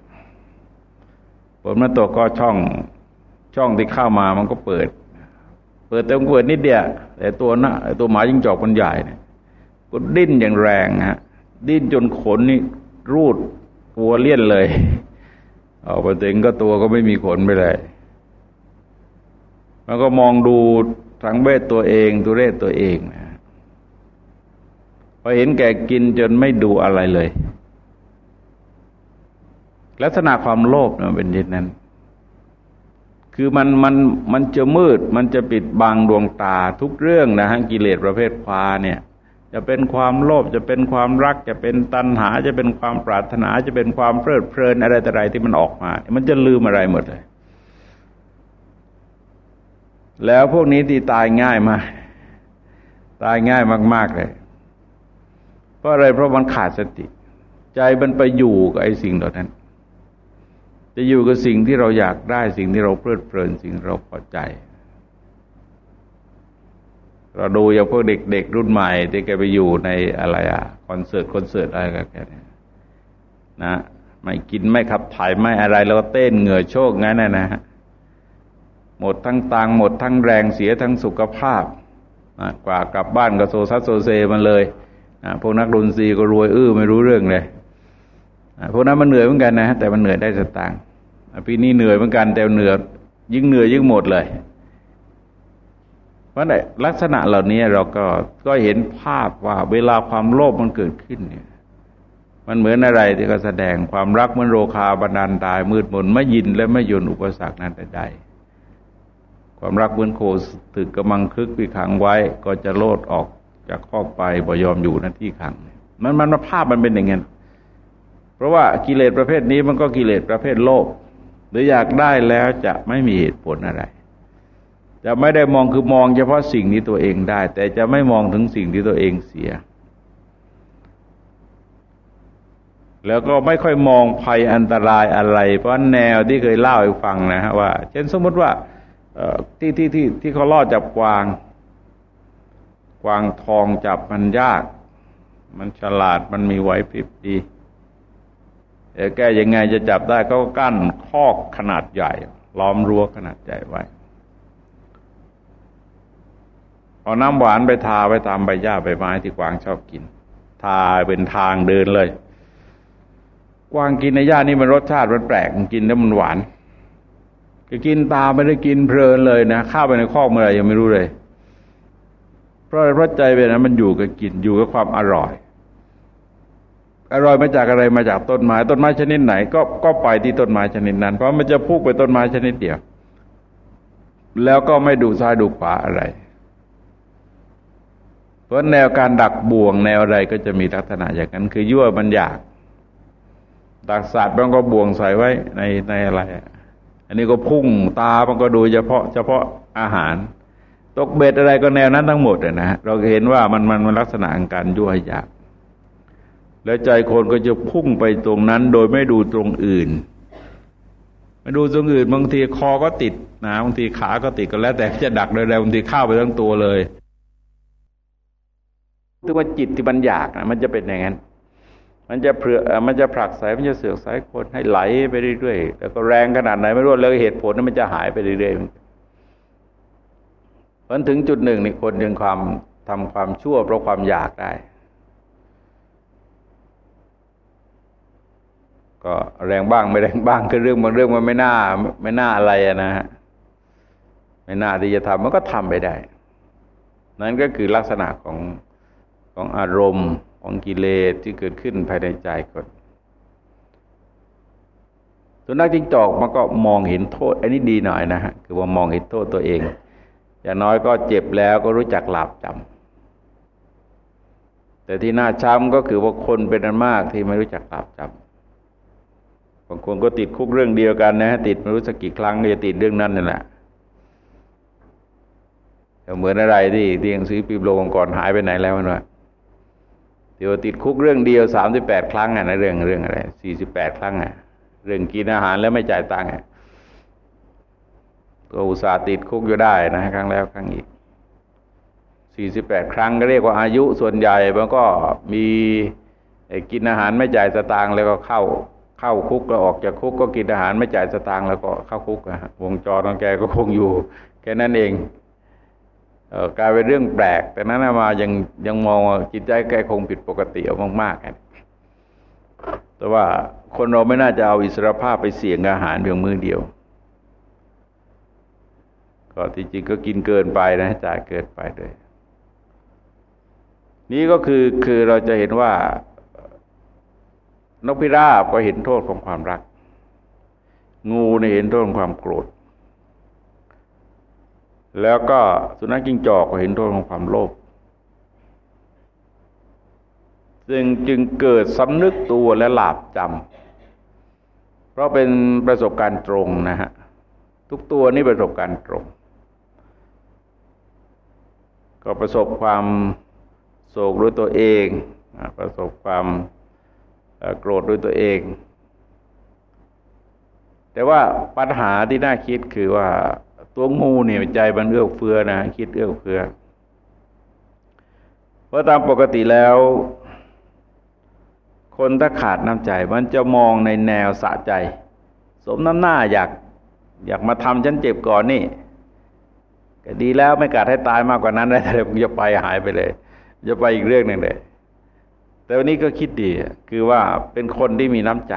ฝนมันตกก็ช่องช่องที่เข้ามามันก็เปิด เปิดแต่เปิดนิดเดียวแต่ตัวนะตัวหมายิงจอกมันใหญ่เนี่ยก็ดิ้นอย่างแรงฮะดิ้นจนขนนี่รูดตัวเลี่ยนเลยเอาไปถึงก็ตัวก็ไม่มีขนไปเลยมันก็มองดูทังเวทตัวเองตัวเรศตัวเองนะพอเห็นแก่กินจนไม่ดูอะไรเลย ลักษณะความโลภมันเป็นอย่างนั้น คือมันมันมันจะมืด มันจะปิดบังดวงตาทุกเรื่องนะฮะกิเลสประเภทควาเนี่ยจะเป็นความโลภจะเป็นความรัก จะเป็นตัณหา จะเป็นความปรารถนาจะเป็นความเพลิดเพลินอะไรแต่อะไรที่มันออกมา มันจะลืมอะไรหมดเลย แล้วพวกนี้ที่ตายง่ายมากตายง่ายมาก ๆ เลย เพราะอะไรเพราะมันขาดสติ ใจมันไปอยู่กับไอ้สิ่งเหล่านั้น จะอยู่กับสิ่งที่เราอยากได้สิ่งที่เราเพลิดเพลินสิ่งเราพอใจ เราดูอย่างพวกเด็ก ๆ รุ่นใหม่ ที่แกไปอยู่ในอะไรอะคอนเสิร์ตคอนเสิร์ตอะไรกันแกเนี่ยนะไม่กินไม่ขับถ่ายไม่อะไร แล้วก็เต้นเหงื่อโชกงั้นนะนะหมดทั้งตังหมดทั้งแรงเสียทั้งสุขภาพนะกว่ากลับบ้านก็โซซัสโซเซมันเลยนะพวกนักดนตรีก็รวยอื้อไม่รู้เรื่องเลยพวกนั้นมันเหนื่อยเหมือนกันนะ แต่มันเหนื่อยได้สตางค์ ปีนี้เหนื่อยเหมือนกันแต่เหนื่อยยิ่งเหนื่อยยิ่งหมดเลย เพราะในลักษณะเหล่านี้เราก็ก็เห็นภาพว่าเวลาความโลภมันเกิดขึ้นเนี่ย มันเหมือนอะไรที่ก็แสดงความรักมือนโรคาบันดาลตายมืดมนไม่ยินและไม่ยนอุปสรรคนั้นใดความรักเหมือนโคตึกกำลังคึกไปขังไว้ ก็จะโลดออกจากคอกไปบ่ยอมอยู่หน้าที่ขัง มันมันภาพมันเป็นอย่างนั้นเพราะว่ากิเลสประเภทนี้มันก็กิเลสประเภทโลภ หรืออยากได้แล้วจะไม่มีเหตุผลอะไร จะไม่ได้มองคือมองเฉพาะสิ่งที่ตัวเองได้ แต่จะไม่มองถึงสิ่งที่ตัวเองเสีย แล้วก็ไม่ค่อยมองภัยอันตรายอะไร เพราะแนวที่เคยเล่าให้ฟังนะฮะว่า เช่นสมมติว่าที่ที่ที่ที่เขาล่อจับกวาง กวางทองจับมันยาก มันฉลาดมันมีไหวพริบดี แก้ยังไงจะจับได้ก็กั้นคอกขนาดใหญ่ ล้อมรั้วขนาดใหญ่ไว้เอาน้ำหวานไปทาไปตามใบหญ้าใบไม้ที่กวางชอบกิน ทาเป็นทางเดินเลย กวางกินในหญ้านี่มันรสชาติมันแปลกมันกินแล้วมันหวานก็กินตาไม่ได้กินเพลินเลยนะข้าวไปในคอกเมื่อไรยังไม่รู้เลย เพราะเพราะใจเป็นนั้นมันอยู่กับกินอยู่กับความอร่อย อร่อยมาจากอะไรมาจากต้นไม้ต้นไม้ชนิดไหน ก็ก็ไปที่ต้นไม้ชนิดนั้น เพราะมันจะพุ่งไปต้นไม้ชนิดเดียว แล้วก็ไม่ดูซ้ายดูขวาอะไร เพราะแนวการดักบ่วงแนวอะไรก็จะมีลักษณะอย่างนั้น คือยั่วมันอยากดักสัตว์มันก็บ่วงใส่ไว้ในในอะไร อันนี้ก็พุ่งตามันก็ดูเฉพาะ เฉพาะอาหาร ตกเบ็ดอะไรก็แนวนั้นทั้งหมดนะฮะเราเห็นว่ามันมันมันลักษณะการยั่วอยาก แล้วใจคนก็จะพุ่งไปตรงนั้น โดยไม่ดูตรงอื่นไม่ดูตรงอื่นบางทีคอก็ติดนะบางทีขาก็ติดก็แล้ว แต่จะดักโดยแล้วบางทีเข้าไปทั้งตัวเลยถือว่าจิตที่มันอยากนะมันจะเป็นอย่างนั้นมันจะเผื่อมันจะผลักสายมันจะเสือกสายคนให้ไหลไปเรื่อยๆแล้วก็แรงขนาดไหนไม่รู้แล้วเหตุผลนั้นมันจะหายไปเรื่อยๆมันถึงจุดหนึ่งนี่คนยังความทำความชั่วเพราะความอยากได้ ก็แรงบ้างไม่แรงบ้างคือเรื่องบางเรื่องมันไม่น่า ไม่น่าอะไรนะฮะไม่น่าที่จะทำมันก็ทำไปได้ นั่นก็คือลักษณะของของอารมณ์ของกิเลสที่เกิดขึ้นภายในใจคนตัวนักจิงจอกมันก็มองเห็นโทษ อันนี้ดีหน่อยนะฮะคือว่ามองเห็นโทษตัวเอง อย่างน้อยก็เจ็บแล้วก็รู้จักหลับจำแต่ที่น่าช้ำก็คือว่าคนเป็นอันมากที่ไม่รู้จักหลับจำ บางคนก็ติดคุกเรื่องเดียวกันนะ ติดไม่รู้สักกี่ครั้งก็จะติดเรื่องนั้นนั่นแหละเหมือนอะไรที่ที่ยังซื้อปีบโลงก่อนหายไปไหนแล้วมันวะเดี๋ยวติดคุกเรื่องเดียวสามสิบแปดครั้งอะนะเรื่องเรื่องอะไรสี่สิบแปดครั้งอะ เรื่องกินอาหารแล้วไม่จ่ายตังค์อะก็อุตสาห์ติดคุกอยู่ได้นะครั้งแล้วครั้งอีกสี่สิบแปดครั้งก็เรียกว่าอายุส่วนใหญ่มันก็มีกินอาหารไม่จ่ายสตางค์แล้วก็เข้า เข้าคุกแล้วออกจากคุกก็กินอาหารไม่จ่ายสตางค์แล้วก็เข้าคุกอะวงจรของแกก็คงอยู่แค่นั้นเองเออกลายเป็นเรื่องแปลก แต่นั้นมายังยังมองจิตใจแกคงผิดปกติเอามากๆแต่ว่าคนเราไม่น่าจะเอาอิสรภาพไปเสี่ยงอาหารเพียงมือเดียว ก็ที่จริงก็กินเกินไปนะจ่ายเกินไปเลยนี่ก็คือคือเราจะเห็นว่า นกพิราบก็เห็นโทษของความรัก งูเนี่ยเห็นโทษของความโกรธ แล้วก็สุนัขจิ้งจอกก็เห็นโทษของความโลภซึ่งจึงเกิดสำนึกตัวและหลาบจำเพราะเป็นประสบการณ์ตรงนะฮะ ทุกตัวนี่ประสบการณ์ตรง ก็ประสบความโศกด้วยตัวเอง ประสบความ โกรธด้วยตัวเอง แต่ว่าปัญหาที่น่าคิดคือว่าตัวงูเนี่ยใจมันเอื้อเฟือนะคิดเอื้อเฟือเพราะตามปกติแล้ว คนถ้าขาดน้ำใจ มันจะมองในแนวสะใจ สมน้ำหน้าอยากอยากมาทำฉันเจ็บก่อนนี่ก็ดีแล้วไม่กัดให้ตายมากกว่านั้นเลยแต่ผมจะไปหายไปเลย จะไปอีกเรื่องหนึ่งเลย แต่วันนี้ก็คิดดีคือว่าเป็นคนที่มีน้ำใจ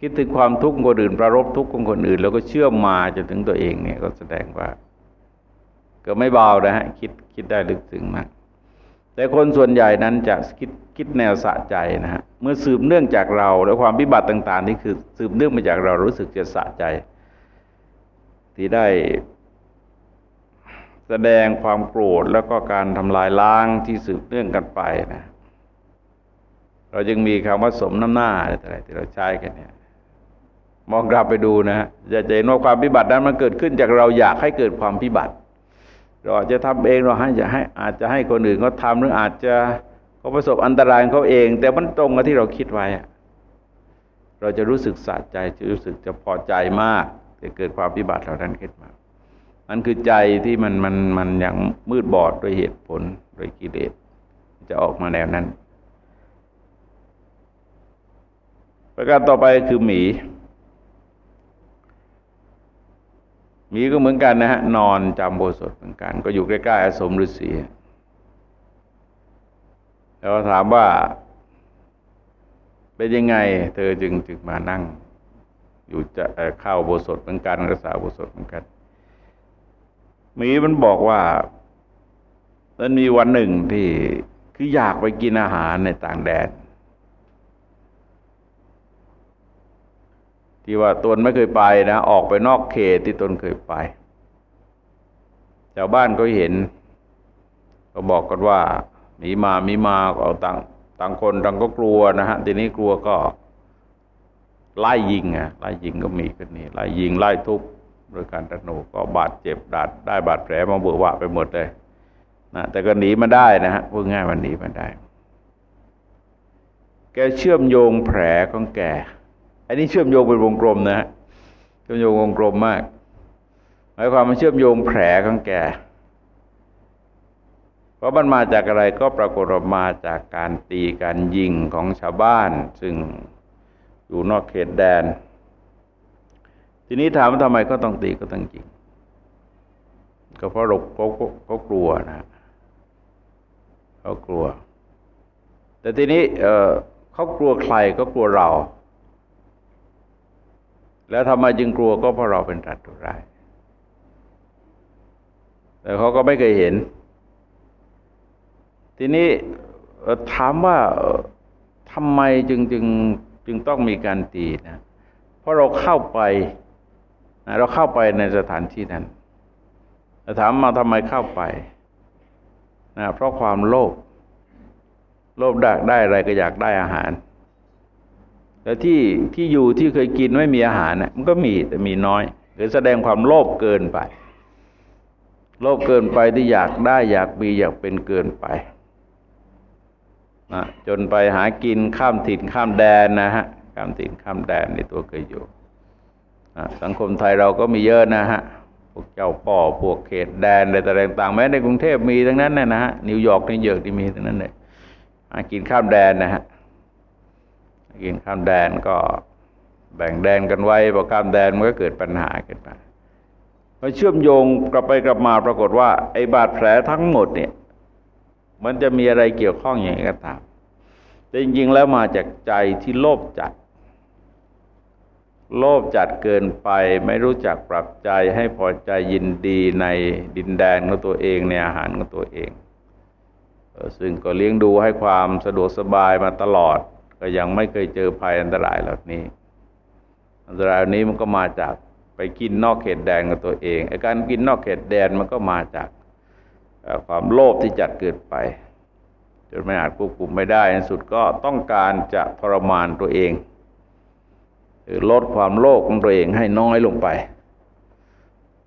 คิดถึงความทุกข์ของคนอื่นประรบทุกข์ของคนอื่น แล้วก็เชื่อมมาจนถึงตัวเองเนี่ยก็แสดงว่า ก็ไม่เบานะฮะคิดคิดได้ลึกซึ้งมากแต่คนส่วนใหญ่นั้นจะคิดคิดแนวสะใจนะฮะเมื่อสืบเนื่องจากเรา และความพิบัติต่าง ๆ นี่คือสืบเนื่องมาจากเรารู้สึกจะสะใจ ที่ได้ แสดงความโกรธแล้วก็การทำลายล้างที่สืบเนื่องกันไปนะ เราจึงมีคำว่าสมน้ำหน้าอะไรที่เราใช้กันเนี่ยมองกลับไปดูนะฮะจะเห็นว่าความพิบัตินั้นมันเกิดขึ้นจากเราอยากให้เกิดความพิบัติ เราอาจจะทำเองเราให้จะให้อาจจะให้คนอื่นเขาทาหรืออาจจะเขาประสบอันตรายเขาเอง แต่มันตรงกับที่เราคิดไว้ เราจะรู้สึกสะใจจะรู้สึกจะพอใจมากจะเกิดความพิบัติเหล่านั้นขึ้นมามันคือใจที่มันมันมันยังมืดบอดด้วยเหตุผลโดยกิเลสจะออกมาแนวนั้น ประการต่อไปคือหมี หมีก็เหมือนกันนะฮะ นอนจำโบสถเหมือนกัน ก็อยู่ใกล้ๆอาสมฤาษีแล้วถามว่า เป็นยังไง เธอจึงจึงมานั่ง อยู่จะเข้าโบสถเหมือนกันรักษาโบสถเหมือนกันหมีมันบอกว่ามันมีวันหนึ่งที่คืออยากไปกินอาหารในต่างแดน ที่ว่าตนไม่เคยไปนะออกไปนอกเขตที่ตนเคยไปชาวบ้านก็เห็น ก็บอกกันว่ามีมามีมาเอาต่างต่างคนต่างก็กลัวนะฮะทีนี้กลัวก็ไล่ยิงอะไล่ยิงก็มีกันนี่ไล่ยิงไล่ทุบโดยการตะโนก็บาดเจ็บดาดได้บาดแผลมาเบื่อวะไปหมดเลยนะแต่ก็หนีมาได้นะฮะพูดง่ายมันหนีมาได้ แกเชื่อมโยงแผลของแก อันนี้เชื่อมโยงเป็นวงกลมนะฮะเชื่อมโยงวงกลมมากหมายความมันเชื่อมโยงแผลของแกเพราะมันมาจากอะไรก็ปรากฏออกมาจากการตีการยิงของชาวบ้าน ซึ่งอยู่นอกเขตแดน ทีนี้ถามว่าทำไมก็ต้องตีก็ต้องจริง ก็เพราะเราเขาเขากลัวนะเขากลัว แต่ทีนี้เขากลัวใครก็กลัวเรา แล้วทำไมจึงกลัวก็เพราะเราเป็นตัตุร้าย แต่เขาก็ไม่เคยเห็น ทีนี้ถามว่าทำไมจึงจึงจึงต้องมีการตีนะ เพราะเราเข้าไปเราเข้าไปในสถานที่นั้นถามมาทำไมเข้าไปนะเพราะความโลภ โลภได้ได้อะไรก็อยากได้อาหาร แต่ที่ที่อยู่ที่เคยกินไม่มีอาหารนะมันก็มีแต่มีน้อยหรือแสดงความโลภเกินไป โลภเกินไปที่อยากได้อยากมีอยากเป็นเกินไปนะจนไปหากินข้ามถิ่นข้ามแดนนะฮะข้ามถิ่นข้ามแดนในตัวเคยอยู่สังคมไทยเราก็มีเยอะนะฮะพวกเจ้าพ่อพวกเขตแดนอะไรต่างๆแม้ในกรุงเทพมีทั้งนั้นนะฮะนิวยอร์กนี่เยอะที่มีทั้งนั้นเลยหากินข้ามแดนนะฮะ กินข้ามแดนก็แบ่งแดนกันไว้พอข้ามแดนมันก็เกิดปัญหาขึ้นมาพอเชื่อมโยงกลับไปกลับมาปรากฏว่า ไอ้บาดแผลทั้งหมดเนี่ย มันจะมีอะไรเกี่ยวข้องอย่างไรก็ตาม แต่จริงๆแล้วมาจากใจที่โลภจัด โลภจัดเกินไปไม่รู้จักปรับใจให้พอใจยินดีในดินแดนของตัวเองในอาหารของตัวเองซึ่งก็เลี้ยงดูให้ความสะดวกสบายมาตลอด ก็ยังไม่เคยเจอภัยอันตรายเหล่านี้ อันตรายนี้มันก็มาจากไปกินนอกเขตแดนของตัวเองไอ้การกินนอกเขตแดนมันก็มาจากความโลภที่จัดเกิดไปจนไม่อาจควบคุมไม่ได้ในสุดก็ต้องการจะทรมานตัวเองหรือลดความโลภของตัวเองให้น้อยลงไป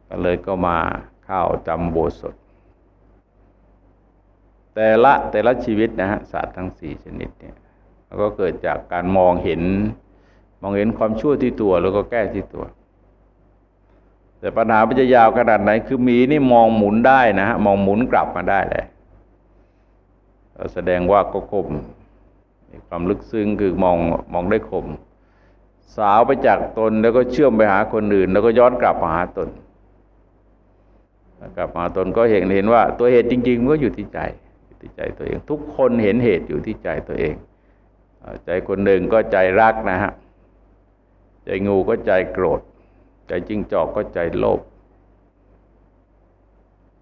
ก็เลยก็มาเข้าจำโบสถแต่ละแต่ละชีวิตนะฮะศาสตร์ทั้งสี่ชนิดเนี่ย แล้วก็เกิดจากการมองเห็น มองเห็นความชั่วที่ตัวแล้วก็แก้ที่ตัว แต่ปัญหามันจะยาวขนาดไหน คือมีนี่มองหมุนได้นะฮะมองหมุนกลับมาได้เลยแสดงว่าก็คมมีความลึกซึ้งคือมองมองได้คม สาวไปจากตนแล้วก็เชื่อมไปหาคนอื่น แล้วก็ย้อนกลับมาหาตนกลับมาตนก็เห็นเห็นว่า ตัวเหตุจริงๆมันก็อยู่ที่ใจที่ใจตัวเอง ทุกคนเห็นเหตุอยู่ที่ใจตัวเอง ใจคนหนึ่งก็ใจรักนะฮะ ใจงูก็ใจโกรธ ใจจิ้งจอกก็ใจโลภ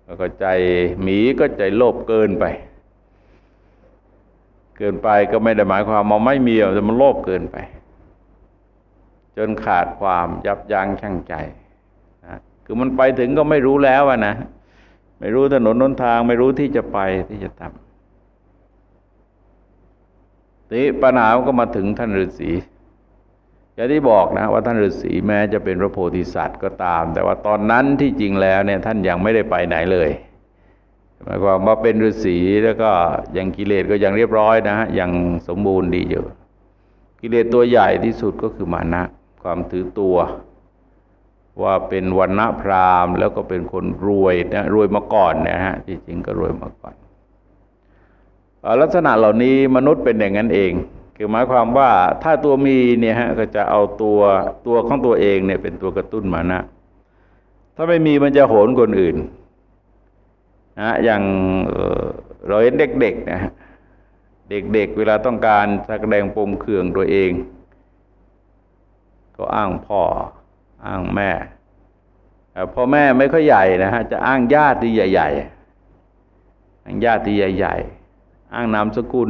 แล้วก็ใจหมีก็ใจโลภเกินไป เกินไปก็ไม่ได้หมายความว่าไม่มีแต่มันโลภเกินไป จนขาดความยับยั้งชั่งใจนะคือมันไปถึงก็ไม่รู้แล้วนะ ไม่รู้ถนนนนทาง ไม่รู้ที่จะไปที่จะทำ ทีปัญหาก็มาถึงท่านฤาษีอย่างที่บอกนะว่าท่านฤาษีแม้จะเป็นพระโพธิสัตว์ก็ตาม แต่ว่าตอนนั้นที่จริงแล้วเนี่ยท่านยังไม่ได้ไปไหนเลยหมายความว่าเป็นฤาษีแล้วก็ยังกิเลสก็ยังเรียบร้อยนะฮะยังสมบูรณ์ดีอยู่ กิเลสตัวใหญ่ที่สุดก็คือมานะ ความถือตัว ว่าเป็นวันณะพราหมณ์ แล้วก็เป็นคนรวยนะรวยมาก่อนนะฮะที่จริงก็รวยมาก่อน ลักษณะเหล่านี้มนุษย์เป็นอย่างนั้นเอง คือหมายความว่าถ้าตัวมีเนี่ยฮะก็จะเอาตัวตัวของตัวเองเนี่ยเป็นตัวกระตุ้นมานะ ถ้าไม่มีมันจะโหนคนอื่นนะอย่างเราเห็นเด็กๆนะเด็กๆเเวลาต้องการแสดงปมเคืองตัวเอง ก็อ้างพ่อ อ้างแม่พ่อแม่ไม่ค่อยใหญ่นะฮะจะอ้างญาติที่ใหญ่ๆอ้างญาติที่ใหญ่ๆ อ้างนามสกุล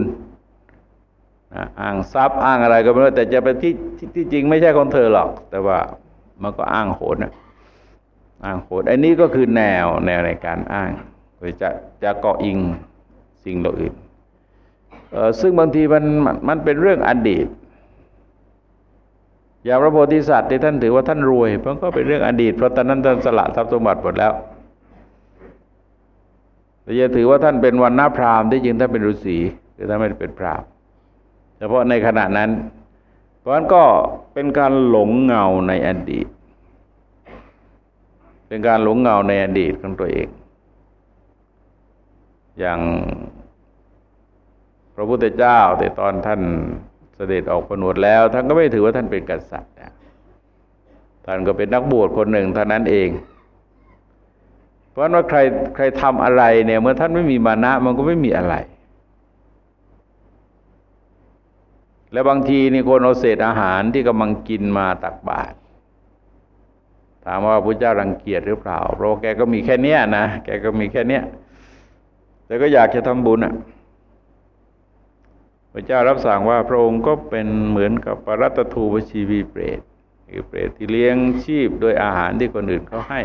อ้างทรัพย์อ้างอะไรก็ไม่รู้แต่จะเป็นที่ที่จริงไม่ใช่ของเธอหรอก แต่ว่ามันก็อ้างโหดนะอ้างโหดอันนี้ก็คือแนวแนวในการอ้างโดยจะจะเกาะอิงสิ่งเหล่าอื่นซึ่งบางทีมันมันเป็นเรื่องอดีต อย่างพระโพธิสัตว์ที่ท่านถือว่าท่านรวยมันก็เป็นเรื่องอดีตเพราะตอนนั้นท่านสละทรัพย์สมบัติหมดแล้ว แต่จะถือว่าท่านเป็นวันนาพราหมณ์ที่จริงท่านเป็นฤาษีหรือท่านไม่ได้เป็นพราหมณ์เฉพาะในขณะนั้น เพราะฉะนั้นก็เป็นการหลงเงาในอดีต เป็นการหลงเงาในอดีตของตัวเอง อย่างพระพุทธเจ้าแต่ตอนท่านเสด็จออกผนวดแล้ว ท่านก็ไม่ถือว่าท่านเป็นกษัตริย์ท่านก็เป็นนักบวชคนหนึ่งเท่านั้นเอง เพราะว่าใครใครทำอะไรเนี่ย เมื่อท่านไม่มีมานะ มันก็ไม่มีอะไร แล้วบางทีนี่คนเอาเศษอาหารที่กำลังกินมาตักบาตรถามว่าพระเจ้ารังเกียจหรือเปล่า เพราะแกก็มีแค่เนี้ยนะแกก็มีแค่เนี้ยแต่ก็อยากจะทำบุญอะพระเจ้ารับสั่งว่าพระองค์ก็เป็นเหมือนกับปรัตทูปชีวีเปรตคือเปรตที่เลี้ยงชีพโดยอาหารที่คนอื่นเขาให้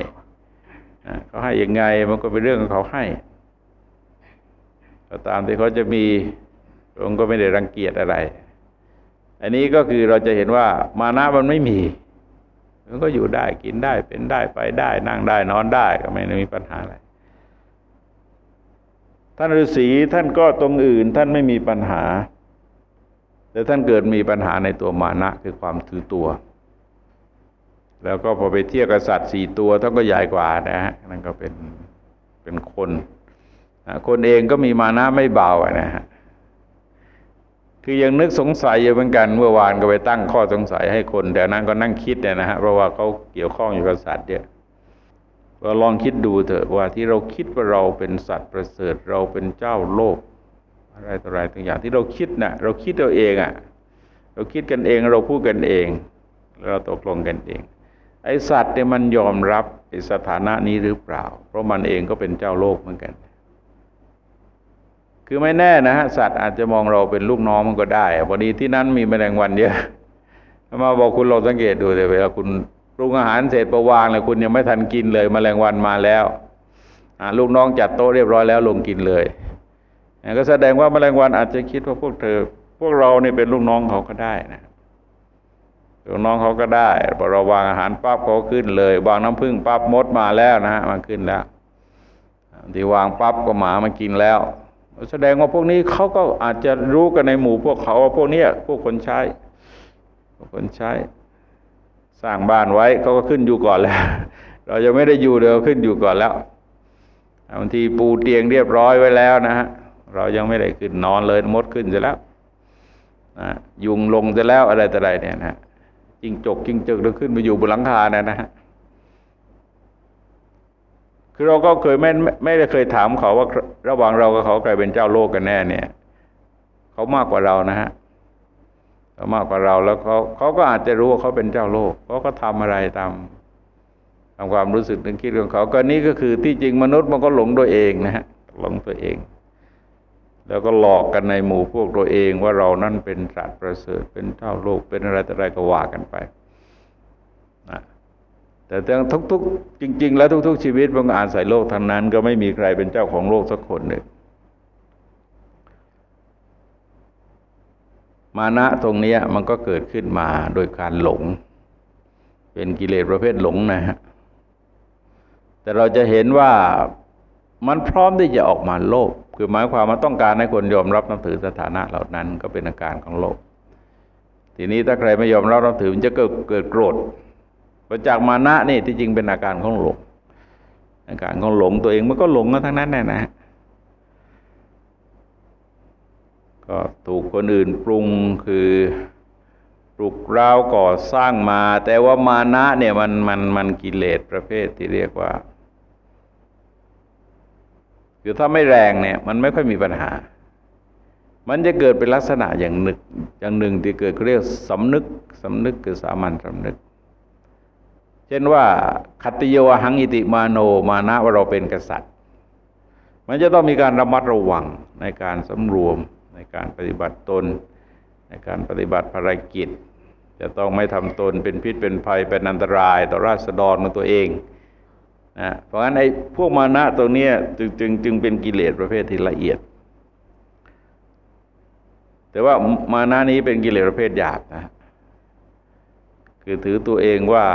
เขาให้ยังไงมันก็เป็นเรื่องของเขาให้ก็ตามที่เขาจะมีพระองค์ก็ไม่ได้รังเกียจอะไร อันนี้ก็คือเราจะเห็นว่ามานะมันไม่มี มันก็อยู่ได้กินได้เป็นได้ไปได้นั่งได้นอนได้ก็ไม่มีปัญหาอะไร ท่านฤาษีท่านก็ตรงอื่น ท่านไม่มีปัญหา แต่ท่านเกิดมีปัญหาในตัวมานะคือความถือตัว แล้วก็พอไปเทียบกับสัตว์สี่ตัวท่านก็ใหญ่กว่านะฮะนั่นก็เป็นเป็นคนคนเองก็มีมานะไม่เบานะฮะคือยังนึกสงสัยอยู่เหมือนกันเมื่อวานก็ไปตั้งข้อสงสัยให้คนแต่นั้นก็นั่งคิดเนี่ยนะฮะเพราะว่าเขาเกี่ยวข้องอยู่กับสัตว์เนี่ยเราลองคิดดูเถอะว่าที่เราคิดว่าเราเป็นสัตว์ประเสริฐเราเป็นเจ้าโลก อะไรต่ออะไรต่างอย่างที่เราคิดนะ่ะ เราคิดเราเองอะ่ะ เราคิดกันเองเราพูดกันเอง เราตกลงกันเอง ไอสัตว์เนี่ยมันยอมรับสถานะนี้หรือเปล่า เพราะมันเองก็เป็นเจ้าโลกเหมือนกัน คือไม่แน่นะฮะสัตว์อาจจะมองเราเป็นลูกน้องมันก็ได้พอดีที่นั้นมีแมลงวันเยอะมาบอกคุณลองสังเกตดูเลยเวลาคุณปรุงอาหารเสร็จประวางเลยคุณยังไม่ทันกินเลยแมลงวันมาแล้วลูกน้องจัดโต๊ะเรียบร้อยแล้วลงกินเลยก็แสดงว่าแมลงวันอาจจะคิดว่าพวกเธอ พวกเราเนี่เป็นลูกน้องเขาก็ได้นะ ลูกน้องเขาก็ได้พอเราวางอาหารปั๊บเขาขึ้นเลยวางน้ำผึ้งปั๊บมดมาแล้วนะฮะมาขึ้นแล้วที่วางปั๊บก็หมามากินแล้ว แสดงว่าพวกนี้เขาก็อาจจะรู้กันในหมู่พวกเขาว่าพวกนี้พวกคนใช้พวกคนใช้ สร้างบ้านไว้เขาก็ขึ้นอยู่ก่อนแล้ว เราจะไม่ได้อยู่เดี๋ยวขึ้นอยู่ก่อนแล้วบางทีปูเตียงเรียบร้อยไว้แล้วนะฮะเรายังไม่ได้ขึ้นนอนเลยมดขึ้นเสร็จแล้วนะยุงลงเสร็จแล้วอะไรต่ออะไรเนี่ยนะ จิงจกจิงจึกเราขึ้นไปอยู่บนหลังคาเนี่ยนะฮะคือเราก็เคยไม่ไม่ได้เคยถามเขาว่า ระหว่างเรากับเขาใครเป็นเจ้าโลกกันแน่ เนี่ย เขามากกว่าเรานะฮะเขามากกว่าเราแล้วเขาเขาก็อาจจะรู้ว่าเขาเป็นเจ้าโลกเขาก็ทำอะไรตามตามความรู้สึกนึกคิดของเขาก็นี้ก็คือที่จริงมนุษย์มันก็หลงตัวเองนะฮะหลงตัวเอง แล้วก็หลอกกันในหมู่พวกตัวเองว่าเรานั่นเป็นสัตว์ประเสริฐเป็นเจ้าโลกเป็นอะไรแต่อะไรก็ว่ากันไปนะแต่ทุกๆจริง ๆ แล้วทุก ๆ ชีวิตมันอาศัยโลกทางนั้น ก็ไม่มีใครเป็นเจ้าของโลกสักคนหนึ่งมานะตรงนี้มันก็เกิดขึ้นมาโดยการหลง เป็นกิเลสประเภทหลงนะฮะแต่เราจะเห็นว่ามันพร้อมที่จะออกมาโลภ คือหมายความว่าต้องการให้คนยอมรับนับถือสถานะเหล่านั้นก็เป็นอาการของโลภทีนี้ถ้าใครไม่ยอมรับนับถือมันจะเกิดเกิดโกรธประจากมานะนี่ที่จริงเป็นอาการของหลงอาการของหลงตัวเองมันก็หลงกันทั้งนั้นแน่นะก็ถูกคนอื่นปรุงคือปลุกร้าวก่อสร้างมา แต่ว่ามานะเนี่ยมันมันมันกิเลสประเภทที่เรียกว่า คือถ้าไม่แรงเนี่ย มันไม่ค่อยมีปัญหา มันจะเกิดเป็นลักษณะอย่างหนึ่งอย่างหนึ่งที่เกิดเรียกสำนึกสำนึกคือสามัญสำนึก เช่นว่าคัตโยหังอิติมาโนมานะว่าเราเป็นกษัตริย์ มันจะต้องมีการระมัดระวังในการสำรวมในการปฏิบัติตน ในการปฏิบัติภารกิจ จะต้องไม่ทำตนเป็นพิษเป็นภัยเป็นอันตราย ต่อราษฎรของตัวเอง นะเพราะฉะนั้นไอ้พวกมานะตรงนี้จึงจึงจึงเป็นกิเลสประเภทที่ละเอียด แต่ว่ามานะนี้เป็นกิเลสประเภทหยาบนะคือถือตัวเองว่า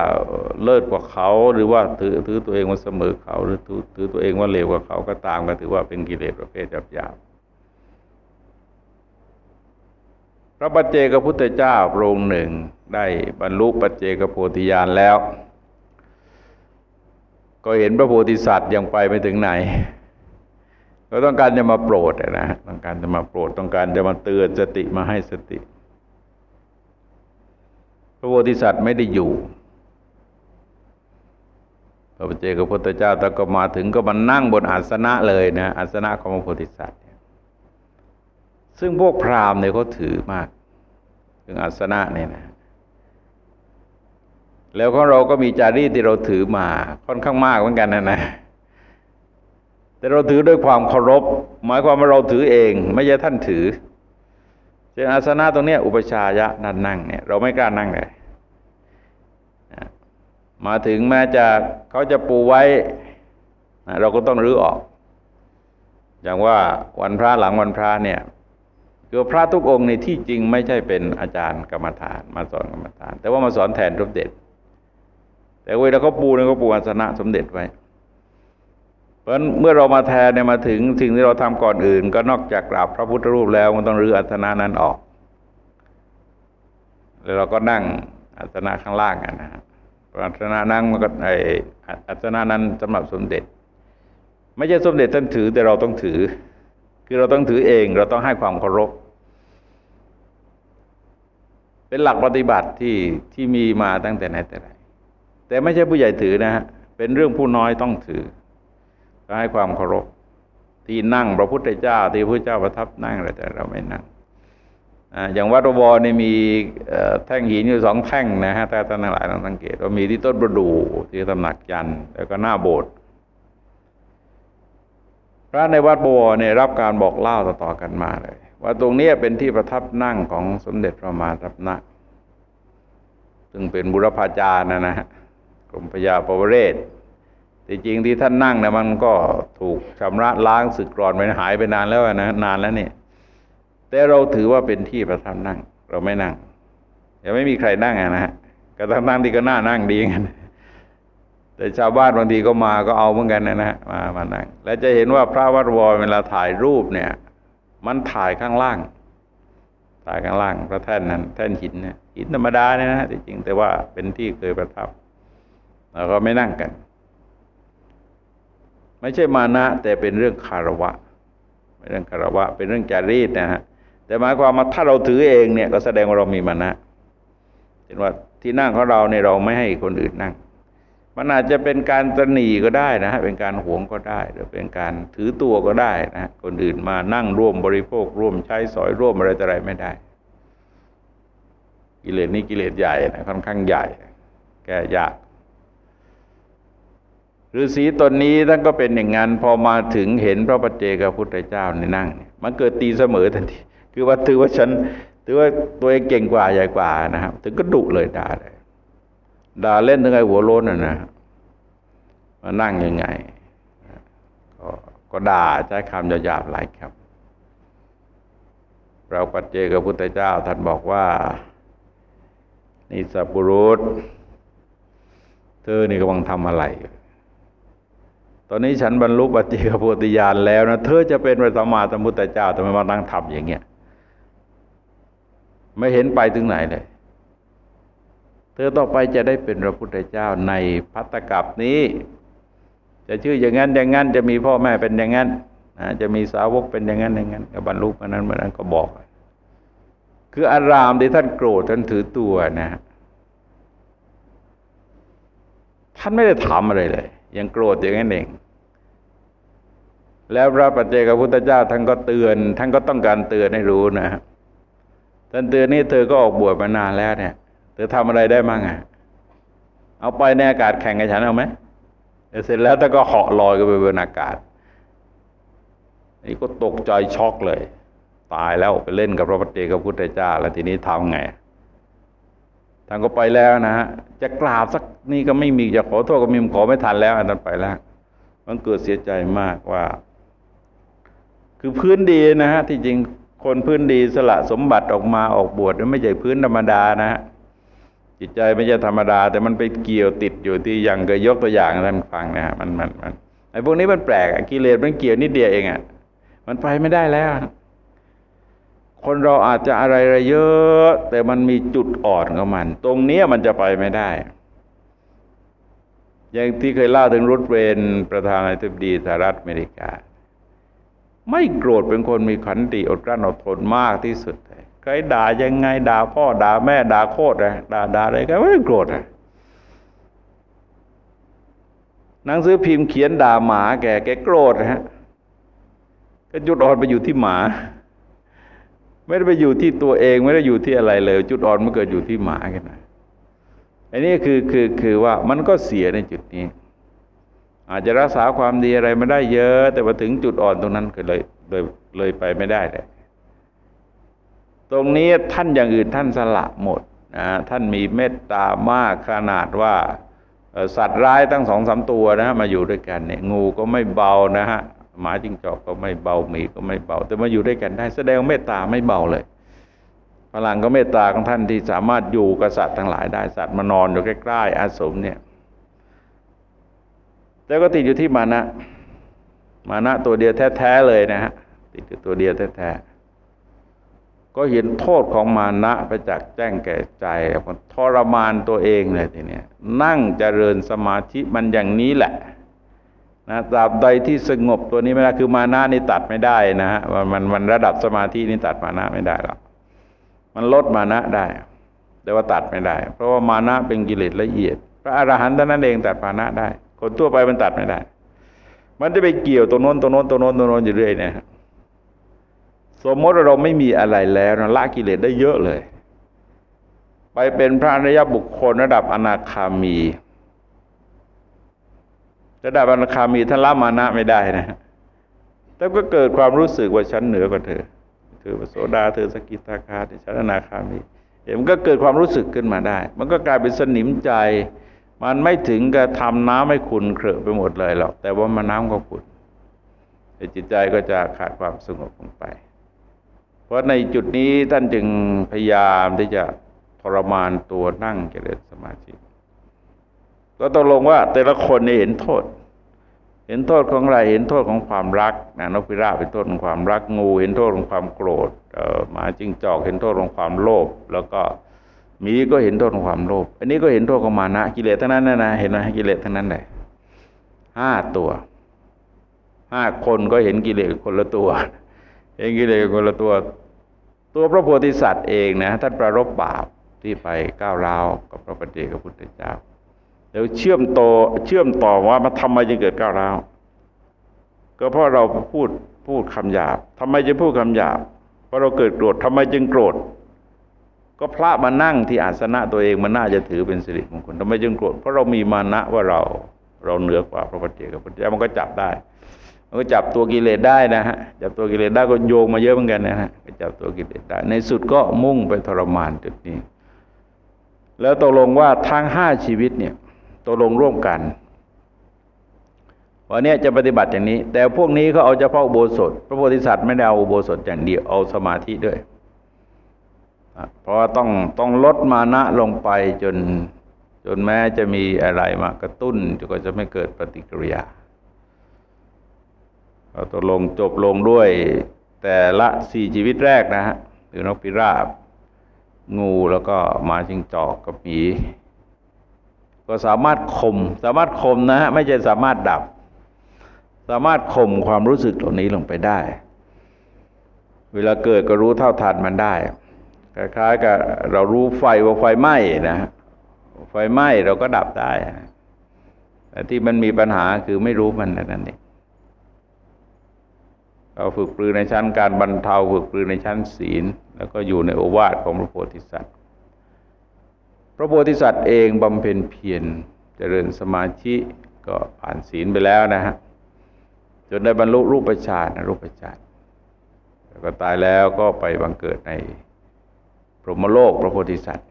เลิศกว่าเขาหรือว่าถือถือตัวเองว่าเสมอเขาหรือถือถือตัวเองว่าเลวกว่าเขาก็ตามก็ถือว่าเป็นกิเลสประเภทหยาบหยาบพระปัจเจกพุทธเจ้าพระองค์หนึ่ง ได้บรรลุปัจเจกโพธิญาณแล้ว ก็เห็นพระโพธิสัตว์ยังไปไม่ถึงไหน ก็ต้องการจะมาโปรดนะต้องการจะมาโปรดต้องการจะมาเตือนสติมาให้สติ พระโพธิสัตว์ไม่ได้อยู่พระเจ้ากับพระเจ้าแต่ก็มาถึงก็มานั่งบนอาสนะเลยนะอาสนะของพระโพธิสัตว์ซึ่งพวกพราหมณ์เนี่ยเขาถือมาก ถึงอาสนะเนี่ยนะ แล้วของเราก็มีจารีตที่เราถือมาค่อนข้างมากเหมือนกันนะนะแต่เราถือด้วยความเคารพ หมายความว่าเราถือเอง ไม่ใช่ท่านถือเช่นอาสนะตรงนี้อุปชายะนั่นนั่งเนี่ยเราไม่กล้านั่งเลยมาถึงแม้จะเขาจะปูไว้ เราก็ต้องรื้อออก อย่างว่าวันพระหลังวันพระเนี่ยคือพระทุกองค์ในที่จริงไม่ใช่เป็นอาจารย์กรรมฐาน มาสอนกรรมฐาน แต่ว่ามาสอนแทนรูปเด็ด แต่เวลาเขาปูเนี่ยเขาปูอาสนะสมเด็จไว้ เพราะฉะนั้นเมื่อเรามาแทนเนี่ยมาถึงสิ่งที่เราทำก่อนอื่น ก็นอกจากกราบพระพุทธรูปแล้วมันต้องรื้ออาสนะนั้นออก แล้วเราก็นั่งอาสนะข้างล่างนะฮะอาสนะนั่งมันก็ไออาสนะนั้นสำหรับสมเด็จ ไม่ใช่สมเด็จท่านถือแต่เราต้องถือ คือเราต้องถือเองเราต้องให้ความเคารพเป็นหลักปฏิบัติที่ที่มีมาตั้งแต่ไหนแต่ไร แต่ไม่ใช่ผู้ใหญ่ถือนะฮะเป็นเรื่องผู้น้อยต้องถือให้ความเคารพที่นั่งพระพุทธเจ้า ที่พระเจ้าประทับนั่งอะไรแต่เราไม่นั่งอย่างวัดวรนี่มีแท่งหินอยู่สองแท่งนะฮะแต่ท่านหลายต้องสังเกตว่ามีที่ต้นประดู่ที่ตำหนักยันแล้วก็หน้าโบสถ์พระในวัดบวรเนี่ยรับการบอกเล่าต่อๆกันมาเลย ว่าตรงนี้เป็นที่ประทับนั่งของสมเด็จพระมหาทัพนะซึ่งเป็นบุรพาจารย์นะนะฮะ รมพยาปวเรศแต่จริงที่ท่านนั่งนะมันก็ถูกชำระล้างสึกกรอนไปหายไปนานแล้วนะนานแล้วเนี่ย แต่เราถือว่าเป็นที่ประทับนั่ง เราไม่นั่งยังไม่มีใครนั่งนะฮะก็ทับนั่งที่ก็น่านั่งดีกันแต่ชาวบ้านบางทีก็มาก็เอาเหมือนกันนะฮะมามานั่งและจะเห็นว่าพระวัดวรเวลาถ่ายรูปเนี่ย มันถ่ายข้างล่าง ถ่ายข้างล่างพระแท่นนั้น แท่นหินเนี่ยหินธรรมดาเนี่ยนะจริงแต่ว่าเป็นที่เคยประทับ เราก็ไม่นั่งกัน ไม่ใช่มานะ แต่เป็นเรื่องคารวะเป็นเรื่องคารวะ เป็นเรื่องจารีตนะฮะแต่หมายความว่าถ้าเราถือเองเนี่ยก็แสดงว่าเรามีมานะเห็นว่าที่นั่งของเราเนี่ยเราไม่ให้คนอื่นนั่ง มันอาจจะเป็นการตนีก็ได้นะฮะเป็นการหวงก็ได้ หรือเป็นการถือตัวก็ได้นะคนอื่นมานั่งร่วมบริโภค ร่วมใช้สอยร่วมอะไรต่ออะไรไม่ได้ กิเลสนี้กิเลสใหญ่นะค่อนข้างใหญ่ แก้ยาก ฤาษีตนนี้ท่านก็เป็นอย่างนั้นพอมาถึงเห็นพระปัจเจกพุทธเจ้าในนั่ง มันเกิดตีเสมอทันทีคือว่าถือว่าฉันถือว่าตัวเองเก่งกว่าใหญ่กว่านะครับ ถึงก็ดุเลยด่าเลยด่าเล่นถึงไอ้หัวโล้นน่ะนะมานั่งยังไงก็ก็ด่าใช้คำหยาบๆหลายครับ เราปัจเจกพุทธเจ้าท่านบอกว่านี่สัพพุรุษ เธอนี่กำลังทำอะไร ตอนนี้ฉันบรรลุปัจเจกโพธิญาณแล้วนะเธอจะเป็นพระสัมมาสัมพุทธเจ้าทำไมมานั่งทำอย่างเงี้ยไม่เห็นไปถึงไหนเลย เธอต่อไปจะได้เป็นพระพุทธเจ้าในพัตตกับนี้ จะชื่ออย่างนั้นอย่างนั้นจะมีพ่อแม่เป็นอย่างนั้นนะจะมีสาวกเป็นอย่างนั้นอย่างนั้นก็บรรลุมานั้นมานั้นก็บอก คืออารามที่ท่านโกรธท่านถือตัวนะ ท่านไม่ได้ถามอะไรเลย ยังโกรธอย่างนั้นเอง แล้วพระปัจเจกพุทธเจ้าท่านก็เตือนท่านก็ต้องการเตือนให้รู้นะท่านเตือนนี่เธอก็ออกบวชมานานแล้วเนี่ย เธอทำอะไรได้มั่งอะ เอาไปในอากาศแข่งกับฉันเอาไหมเสร็จแล้วท่านก็เหาะลอยกันไปบนอากาศนี่ก็ตกใจช็อกเลย ตายแล้วไปเล่นกับพระปัจเจกพุทธเจ้า แล้วทีนี้ทำไง ท่านก็ไปแล้วนะฮะจะกราบสักนี่ก็ไม่มีจะขอโทษก็มีขอไม่ทันแล้วอันนั้นไปแล้ว มันเกิดเสียใจมากว่า คือพื้นดีนะฮะที่จริงคนพื้นดีสละสมบัติออกมาออกบวชไม่ใช่พื้นธรรมดานะฮะจิตใจไม่ใช่ธรรมดา แต่มันไปเกี่ยวติดอยู่ที่อย่างเคยยกตัวอย่างท่านฟังนะฮะมันมันมันไอ้พวกนี้มันแปลกกิเลสมันเกี่ยวนิดเดียวเองอะ่ะมันไปไม่ได้แล้ว คนเราอาจจะอะไรอะไรเยอะ แต่มันมีจุดอ่อนของมัน ตรงนี้มันจะไปไม่ได้ อย่างที่เคยเล่าถึงรุดเวนประธานาธิบดีสหรัฐอเมริกา ไม่โกรธเป็นคนมีขันติอดกลั้นอดทนมากที่สุดใครด่ายังไงด่าพ่อด่าแม่ด่าโคตรนะด่าด่าอะไรก็ไม่โกรธนะหนังสือพิมพ์เขียนด่าหมาแกแกโกรธนะฮะก็จุดอ่อนไปอยู่ที่หมา ไม่ได้ไปอยู่ที่ตัวเองไม่ได้อยู่ที่อะไรเลย จุดอ่อนมันเกิดอยู่ที่หมาแค่นั้นอันนี้คือคือคือว่ามันก็เสียในจุดนี้ อาจจะรักษาความดีอะไรไม่ได้เยอะ แต่พอถึงจุดอ่อนตรงนั้นก็เลยเลยเลยไปไม่ได้เลยตรงนี้ท่านอย่างอื่นท่านสละหมดนะท่านมีเมตตามากขนาดว่าสัตว์ร้ายตั้งสองสามตัวนะมาอยู่ด้วยกันเนี่ยงูก็ไม่เบานะฮะ หมาจิ้งจอกก็ไม่เบาหมีก็ไม่เบา แต่มาอยู่ด้วยกันได้ แสดงเมตตาไม่เบาเลย พลังก็เมตตาของท่านที่สามารถอยู่กับสัตว์ทั้งหลายได้สัตว์มานอนอยู่ใกล้ๆอาสมเนี่ยแต่ก็ติดอยู่ที่มานะ มานะตัวเดียวแท้ๆเลยนะฮะติดอยู่ตัวเดียวแท้ๆก็เห็นโทษของมานะไปจากแจ้งแก่ใจทรมานตัวเองเลยทีเนี้ยนั่งเจริญสมาธิมันอย่างนี้แหละ นะตราบใดที่สงบตัวนี้ไม่ได้คือมานะนี่ตัดไม่ได้นะฮะมันมันระดับสมาธินี่ตัดมานะไม่ได้หรอกมันลดมานะได้ แต่ว่าตัดไม่ได้ เพราะว่ามานะเป็นกิเลสละเอียด พระอรหันต์ท่านนั้นเองตัดมานะได้ คนทั่วไปมันตัดไม่ได้ มันจะไปเกี่ยวตรงโน้นตรงโน้นตรงโน้นตรงโน้นอยู่เรื่อยเนี่ยสมมติเราไม่มีอะไรแล้วนะละกิเลสได้เยอะเลย ไปเป็นพระอริยบุคคลระดับอนาคามี ระดับอนาคามีท่านละมานะไม่ได้นะแต่ก็เกิดความรู้สึกว่าฉันเหนือกว่าเธอ เธอโสดา เธอสกิทาคาเธอฉันนาคามีเดี๋ยวมันก็เกิดความรู้สึกขึ้นมาได้ มันก็กลายเป็นสนิมใจ มันไม่ถึงกับทำน้ำให้ขุนเครือไปหมดเลยหรอก แต่ว่ามันน้ำก็ขุนจิตใจก็จะขาดความสงบลงไป เพราะในจุดนี้ท่านจึงพยายามที่จะทรมานตัวนั่งเจริญสมาธิ ก็ตกลงว่า แต่ละคนนี่เห็นโทษ เห็นโทษของอะไร เห็นโทษของความรักนะนกพิราบเป็นโทษของความรักงู เห็นโทษของความโกรธหมาจิ้งจอกเห็นโทษของความโลภแล้วก็มีก็เห็นโทษของความโลภอันนี้ก็เห็นโทษของมานะกิเลสทั้งนั้นนะนะเห็นไหมกิเลสทั้งนั้นเลยห้าตัวห้าคนก็เห็นกิเลสคนละตัวเห็นกิเลสคนละตัว ตัวพระโพธิสัตว์เองนะท่านประรบบาปที่ไปก้าวร้าวกับพระปฏิเจกพุทธเจ้า แล้วเชื่อมต่อเชื่อมต่อว่ามันทำไมจึงเกิดก้าวร้าวก็เพราะเราพูดพูดคำหยาบทำไมจึงพูดคำหยาบเพราะเราเกิดโกรธทำไมจึงโกรธ ก็พระมานั่งที่อาสนะตัวเองมันน่าจะถือเป็นสิริมงคลทำไมจึงโกรธเพราะเรามีมานะว่าเราเราเหนือกว่าพระปฏิเจกพระพุทธเจ้ามันก็จับได้ มันก็จับตัวกิเลสได้นะฮะจับตัวกิเลสได้ก็โยงมาเยอะเหมือนกันนะฮะจับตัวกิเลสได้ในสุดก็มุ่งไปทรมานจุดนี้ แล้วตกลงว่าทั้งห้าชีวิตเนี่ย ตกลงร่วมกันวันนี้จะปฏิบัติอย่างนี้ แต่พวกนี้เขาเอาเฉพาะอุโบสถ พระโพธิสัตว์ไม่ได้เอาอุโบสถอย่างเดียวเอาสมาธิด้วย เพราะว่าต้องต้องลดมานะลงไปจนจนแม้จะมีอะไรมากระตุ้นก็จะไม่เกิดปฏิกิริยาเราตกลงจบลงด้วยแต่ละสี่ชีวิตแรกนะฮะคือนกพิราบ งูแล้วก็มาจิงจอกกับหมี ก็สามารถข่มสามารถข่มนะฮะไม่ใช่สามารถดับ สามารถข่มความรู้สึกเหล่านี้ลงไปได้ เวลาเกิดก็รู้เท่าทันมันได้คล้ายๆกับเรารู้ไฟว่าไฟไหม้นะไฟไหม้เราก็ดับได้แต่ที่มันมีปัญหาคือไม่รู้มันนั่นเองเราฝึกปรือในชั้นการบรรเทาฝึกปรือในชั้นศีล แล้วก็อยู่ในโอวาทของพระโพธิสัตว์ พระโพธิสัตว์เองบำเพ็ญเพียรเจริญสมาธิก็ผ่านศีลไปแล้วนะฮะจนได้บรรลุรูปฌานรูปฌานแล้วก็ตายแล้วก็ไปบังเกิดในพรหมโลกพระโพธิสัตว์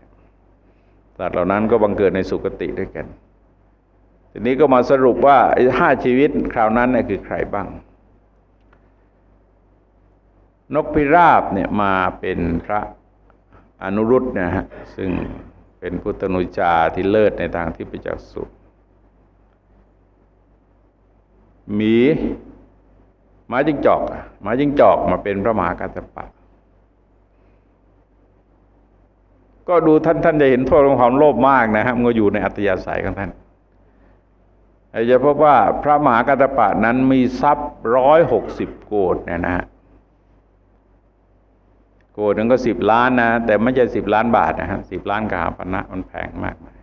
สัตว์เหล่านั้นก็บังเกิดในสุคติด้วยกัน ทีนี้ก็มาสรุปว่าห้าชีวิตคราวนั้นเนี่ยคือใครบ้าง นกพิราบเนี่ยมาเป็นพระอนุรุตนะฮะซึ่ง เป็นพุทธนุจาที่เลิศในทางที่ประจักษ์สุหมีหมาจิงจอกหมาจิงจอกมาเป็นพระมหากัสปะ ก็ดูท่านท่านจะเห็นโทษของความโลภมากนะครับมันอยู่ในอัตยาศัยของท่านอาจจะพบว่าพระมหากัตปะนั้นมีทรัพย์ร้อยหกสิบโกดเนี่ยนะฮะ โกดนึงก็สิบล้านนะ แต่ไม่ใช่สิบล้านบาทนะฮะสิบล้านกาปณะมันแพงมากมาย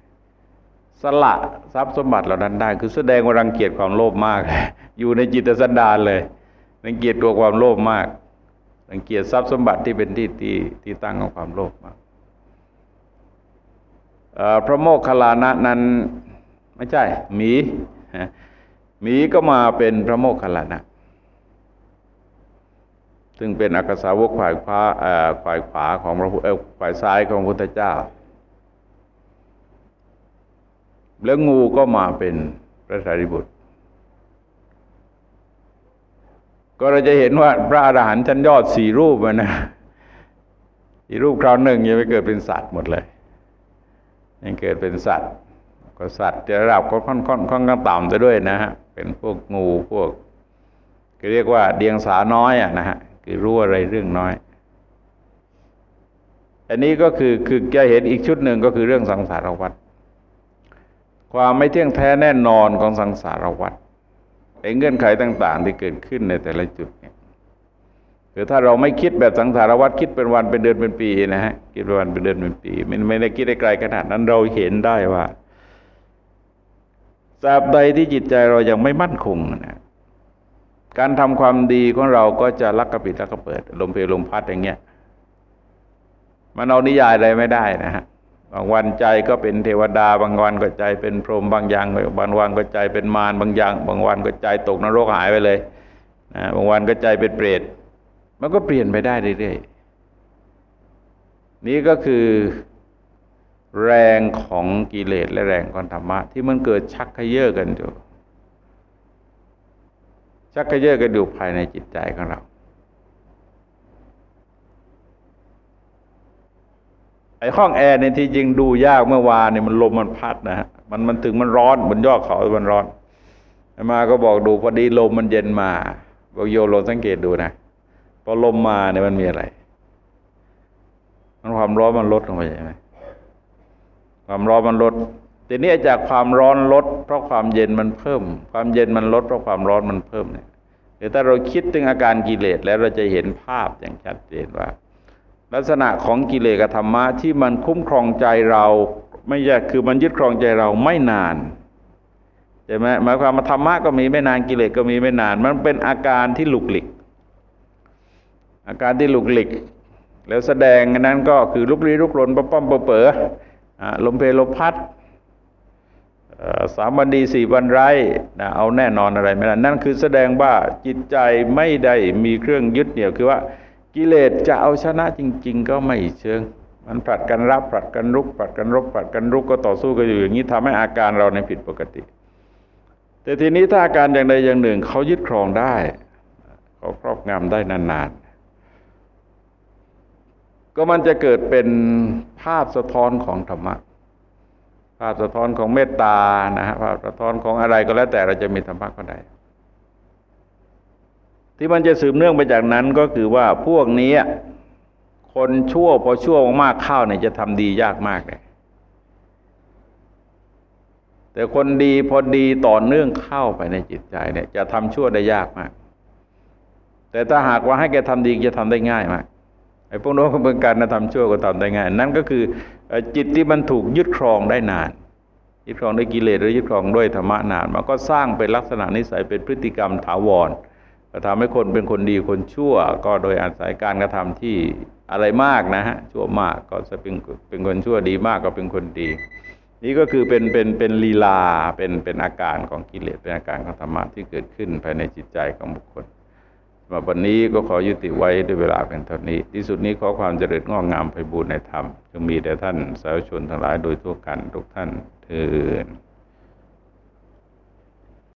สละทรัพย์สมบัติเหล่านั้นได้ คือแสดงว่ารังเกียจความโลภมาก อยู่ในจิตสันดานเลย รังเกียจตัวความโลภมาก รังเกียจทรัพย์สมบัติที่เป็นที่ที่ที่ตั้งของความโลภมากพระโมคคัลลานะนั้นไม่ใช่หมีหมีก็มาเป็นพระโมคคัลลานะ ซึ่งเป็นอักษาวกฝ่ายขวาฝ่ายขวาของพระพุทธฝ่ายซ้ายของพระพุทธเจ้า แล้วงูก็มาเป็นพระสารีบุตร ก็เราจะเห็นว่าพระอรหันต์ชั้นยอดสี่รูปนะสี่รูปคราวหนึ่งยังไม่เกิดเป็นสัตว์หมดเลยยังเกิดเป็นสัตว์ ก็สัตว์จะระดับค่อนค่อนค่อนค่อนต่ำจะด้วยนะฮะเป็นพวกงูพวกเรียกว่าเดียงสาน้อยอะนะฮะ คือรู้อะไรเรื่องน้อย อันนี้ก็คือคือจะเห็นอีกชุดหนึ่งก็คือเรื่องสังสารวัฏความไม่เที่ยงแท้แน่นอนของสังสารวัฏไอ้เงื่อนไขต่าง ๆ ที่เกิดขึ้นในแต่ละจุดเนี่ยคือถ้าเราไม่คิดแบบสังสารวัฏคิดเป็นวันเป็นเดือนเป็นปีนะฮะคิดเป็นวันเป็นเดือนเป็นปีมันไม่ได้คิดได้ไกลขนาดนั้นเราเห็นได้ว่าตราบใดที่จิตใจเรายังไม่มั่นคงนะ การทำความดีของเราก็จะลักกระปิดลักกระเปิด ลมเพลลมพัดอย่างเงี้ยมันเอานิยายอะไรไม่ได้นะฮะบางวันใจก็เป็นเทวดา บางวันก็ใจเป็นพรหมบางอย่างบางวันก็ใจเป็นมารบางอย่าง บางวันก็ใจตกนรกหายไปเลยนะบางวันก็ใจเป็นเปรตมันก็เปลี่ยนไปได้เรื่อยๆนี่ก็คือแรงของกิเลสและแรงของธรรมะ ที่มันเกิดชักขยเยอะกันอยู่ ชักขยเยอะกันอยู่ภายในจิตใจของเรา ไอ้ห้องแอร์ในที่จริงดูยากเมื่อวานเนี่ยมันลมมันพัดนะฮะมันมันถึงมันร้อนบนยอดเขามันร้อนมาก็บอกดูพอดีลมมันเย็นมาบอกโยลองสังเกตดูนะพอลมมาเนี่ยมันมีอะไร มันความร้อนมันลดลงไปใช่ไหมความร้อนมันลด ทีนี้จากความร้อนลด เพราะความเย็นมันเพิ่ม ความเย็นมันลดเพราะความร้อนมันเพิ่มเนี่ยหรือถ้าเราคิดถึงอาการกิเลสแล้วเราจะเห็นภาพอย่างชัดเจนว่า ลักษณะของกิเลสกับธรรมะที่มันคุ้มครองใจเราไม่ใช่คือมันยึดครองใจเราไม่นานใช่ไหมหมายความว่าธรรมะก็มีไม่นานกิเลสก็มีไม่นาน มันเป็นอาการที่หลุกหลิก อาการที่หลุกหลิก แล้วแสดงนั้นก็คือลุกลี้ลุกลนป้อมป้อมเป๋อลมเพลลมพัด สามวันดีสี่วันไร้นะเอาแน่นอนอะไรไม่ได้นั่นคือแสดงว่าจิตใจไม่ได้มีเครื่องยึดเหนี่ยวคือว่ากิเลสจะเอาชนะจริง ๆ ก็ไม่เชิง มันผลัดกันรับผลัดกันรุกผลัดกันรบผลัดกันรุกก็ต่อสู้กันอยู่อย่างนี้ทำให้อาการเราในผิดปกติ แต่ทีนี้ถ้าอาการอย่างใดอย่างหนึ่งเขายึดครองได้เขาครอบงำได้นานๆก็มันจะเกิดเป็นภาพสะท้อนของธรรมะ ภาพสะท้อนของเมตตานะฮะภาพสะท้อนของอะไรก็แล้วแต่เราจะมีธรรมะก็ได้ ที่มันจะสืบเนื่องไปจากนั้นก็คือว่าพวกนี้คนชั่วพอชั่วมากเข้าเนี่ยจะทำดียากมากเลยแต่คนดีพอดีต่อเนื่องเข้าไปในจิตใจเนี่ย จะทำชั่วได้ยากมาก แต่ถ้าหากว่าให้แกทำดีจะทำได้ง่ายมากไอ้พวกโน้นเป็นการทำชั่วก็ทำได้ง่าย นั่นก็คือ จิตที่มันถูกยึดครองได้นาน ยึดครองด้วยกิเลสหรือยึดครองด้วยธรรมะนาน มันก็สร้างเป็นลักษณะนิสัยเป็นพฤติกรรมถาวรก็ทำให้คนเป็นคนดีคนชั่ว ก็โดยอาศัยการกระทำที่อะไรมากนะฮะชั่วมากก็จะเป็นเป็นคนชั่วดีมากก็เป็นคนดี นี่ก็คือเป็นเป็นเป็นลีลาเป็นเป็นอาการของกิเลสเป็นอาการของธรรมะที่เกิดขึ้นภายในจิตใจของบุคคล มาวันนี้ก็ขอยุติไว้ด้วยเวลาเพียงเท่านี้ ที่สุดนี้ขอความเจริญงอกงามไปบูรณนธรรมจงมีแด่ท่านสาธุชนทั้งหลายโดยทั่วกันทุกท่านเทอ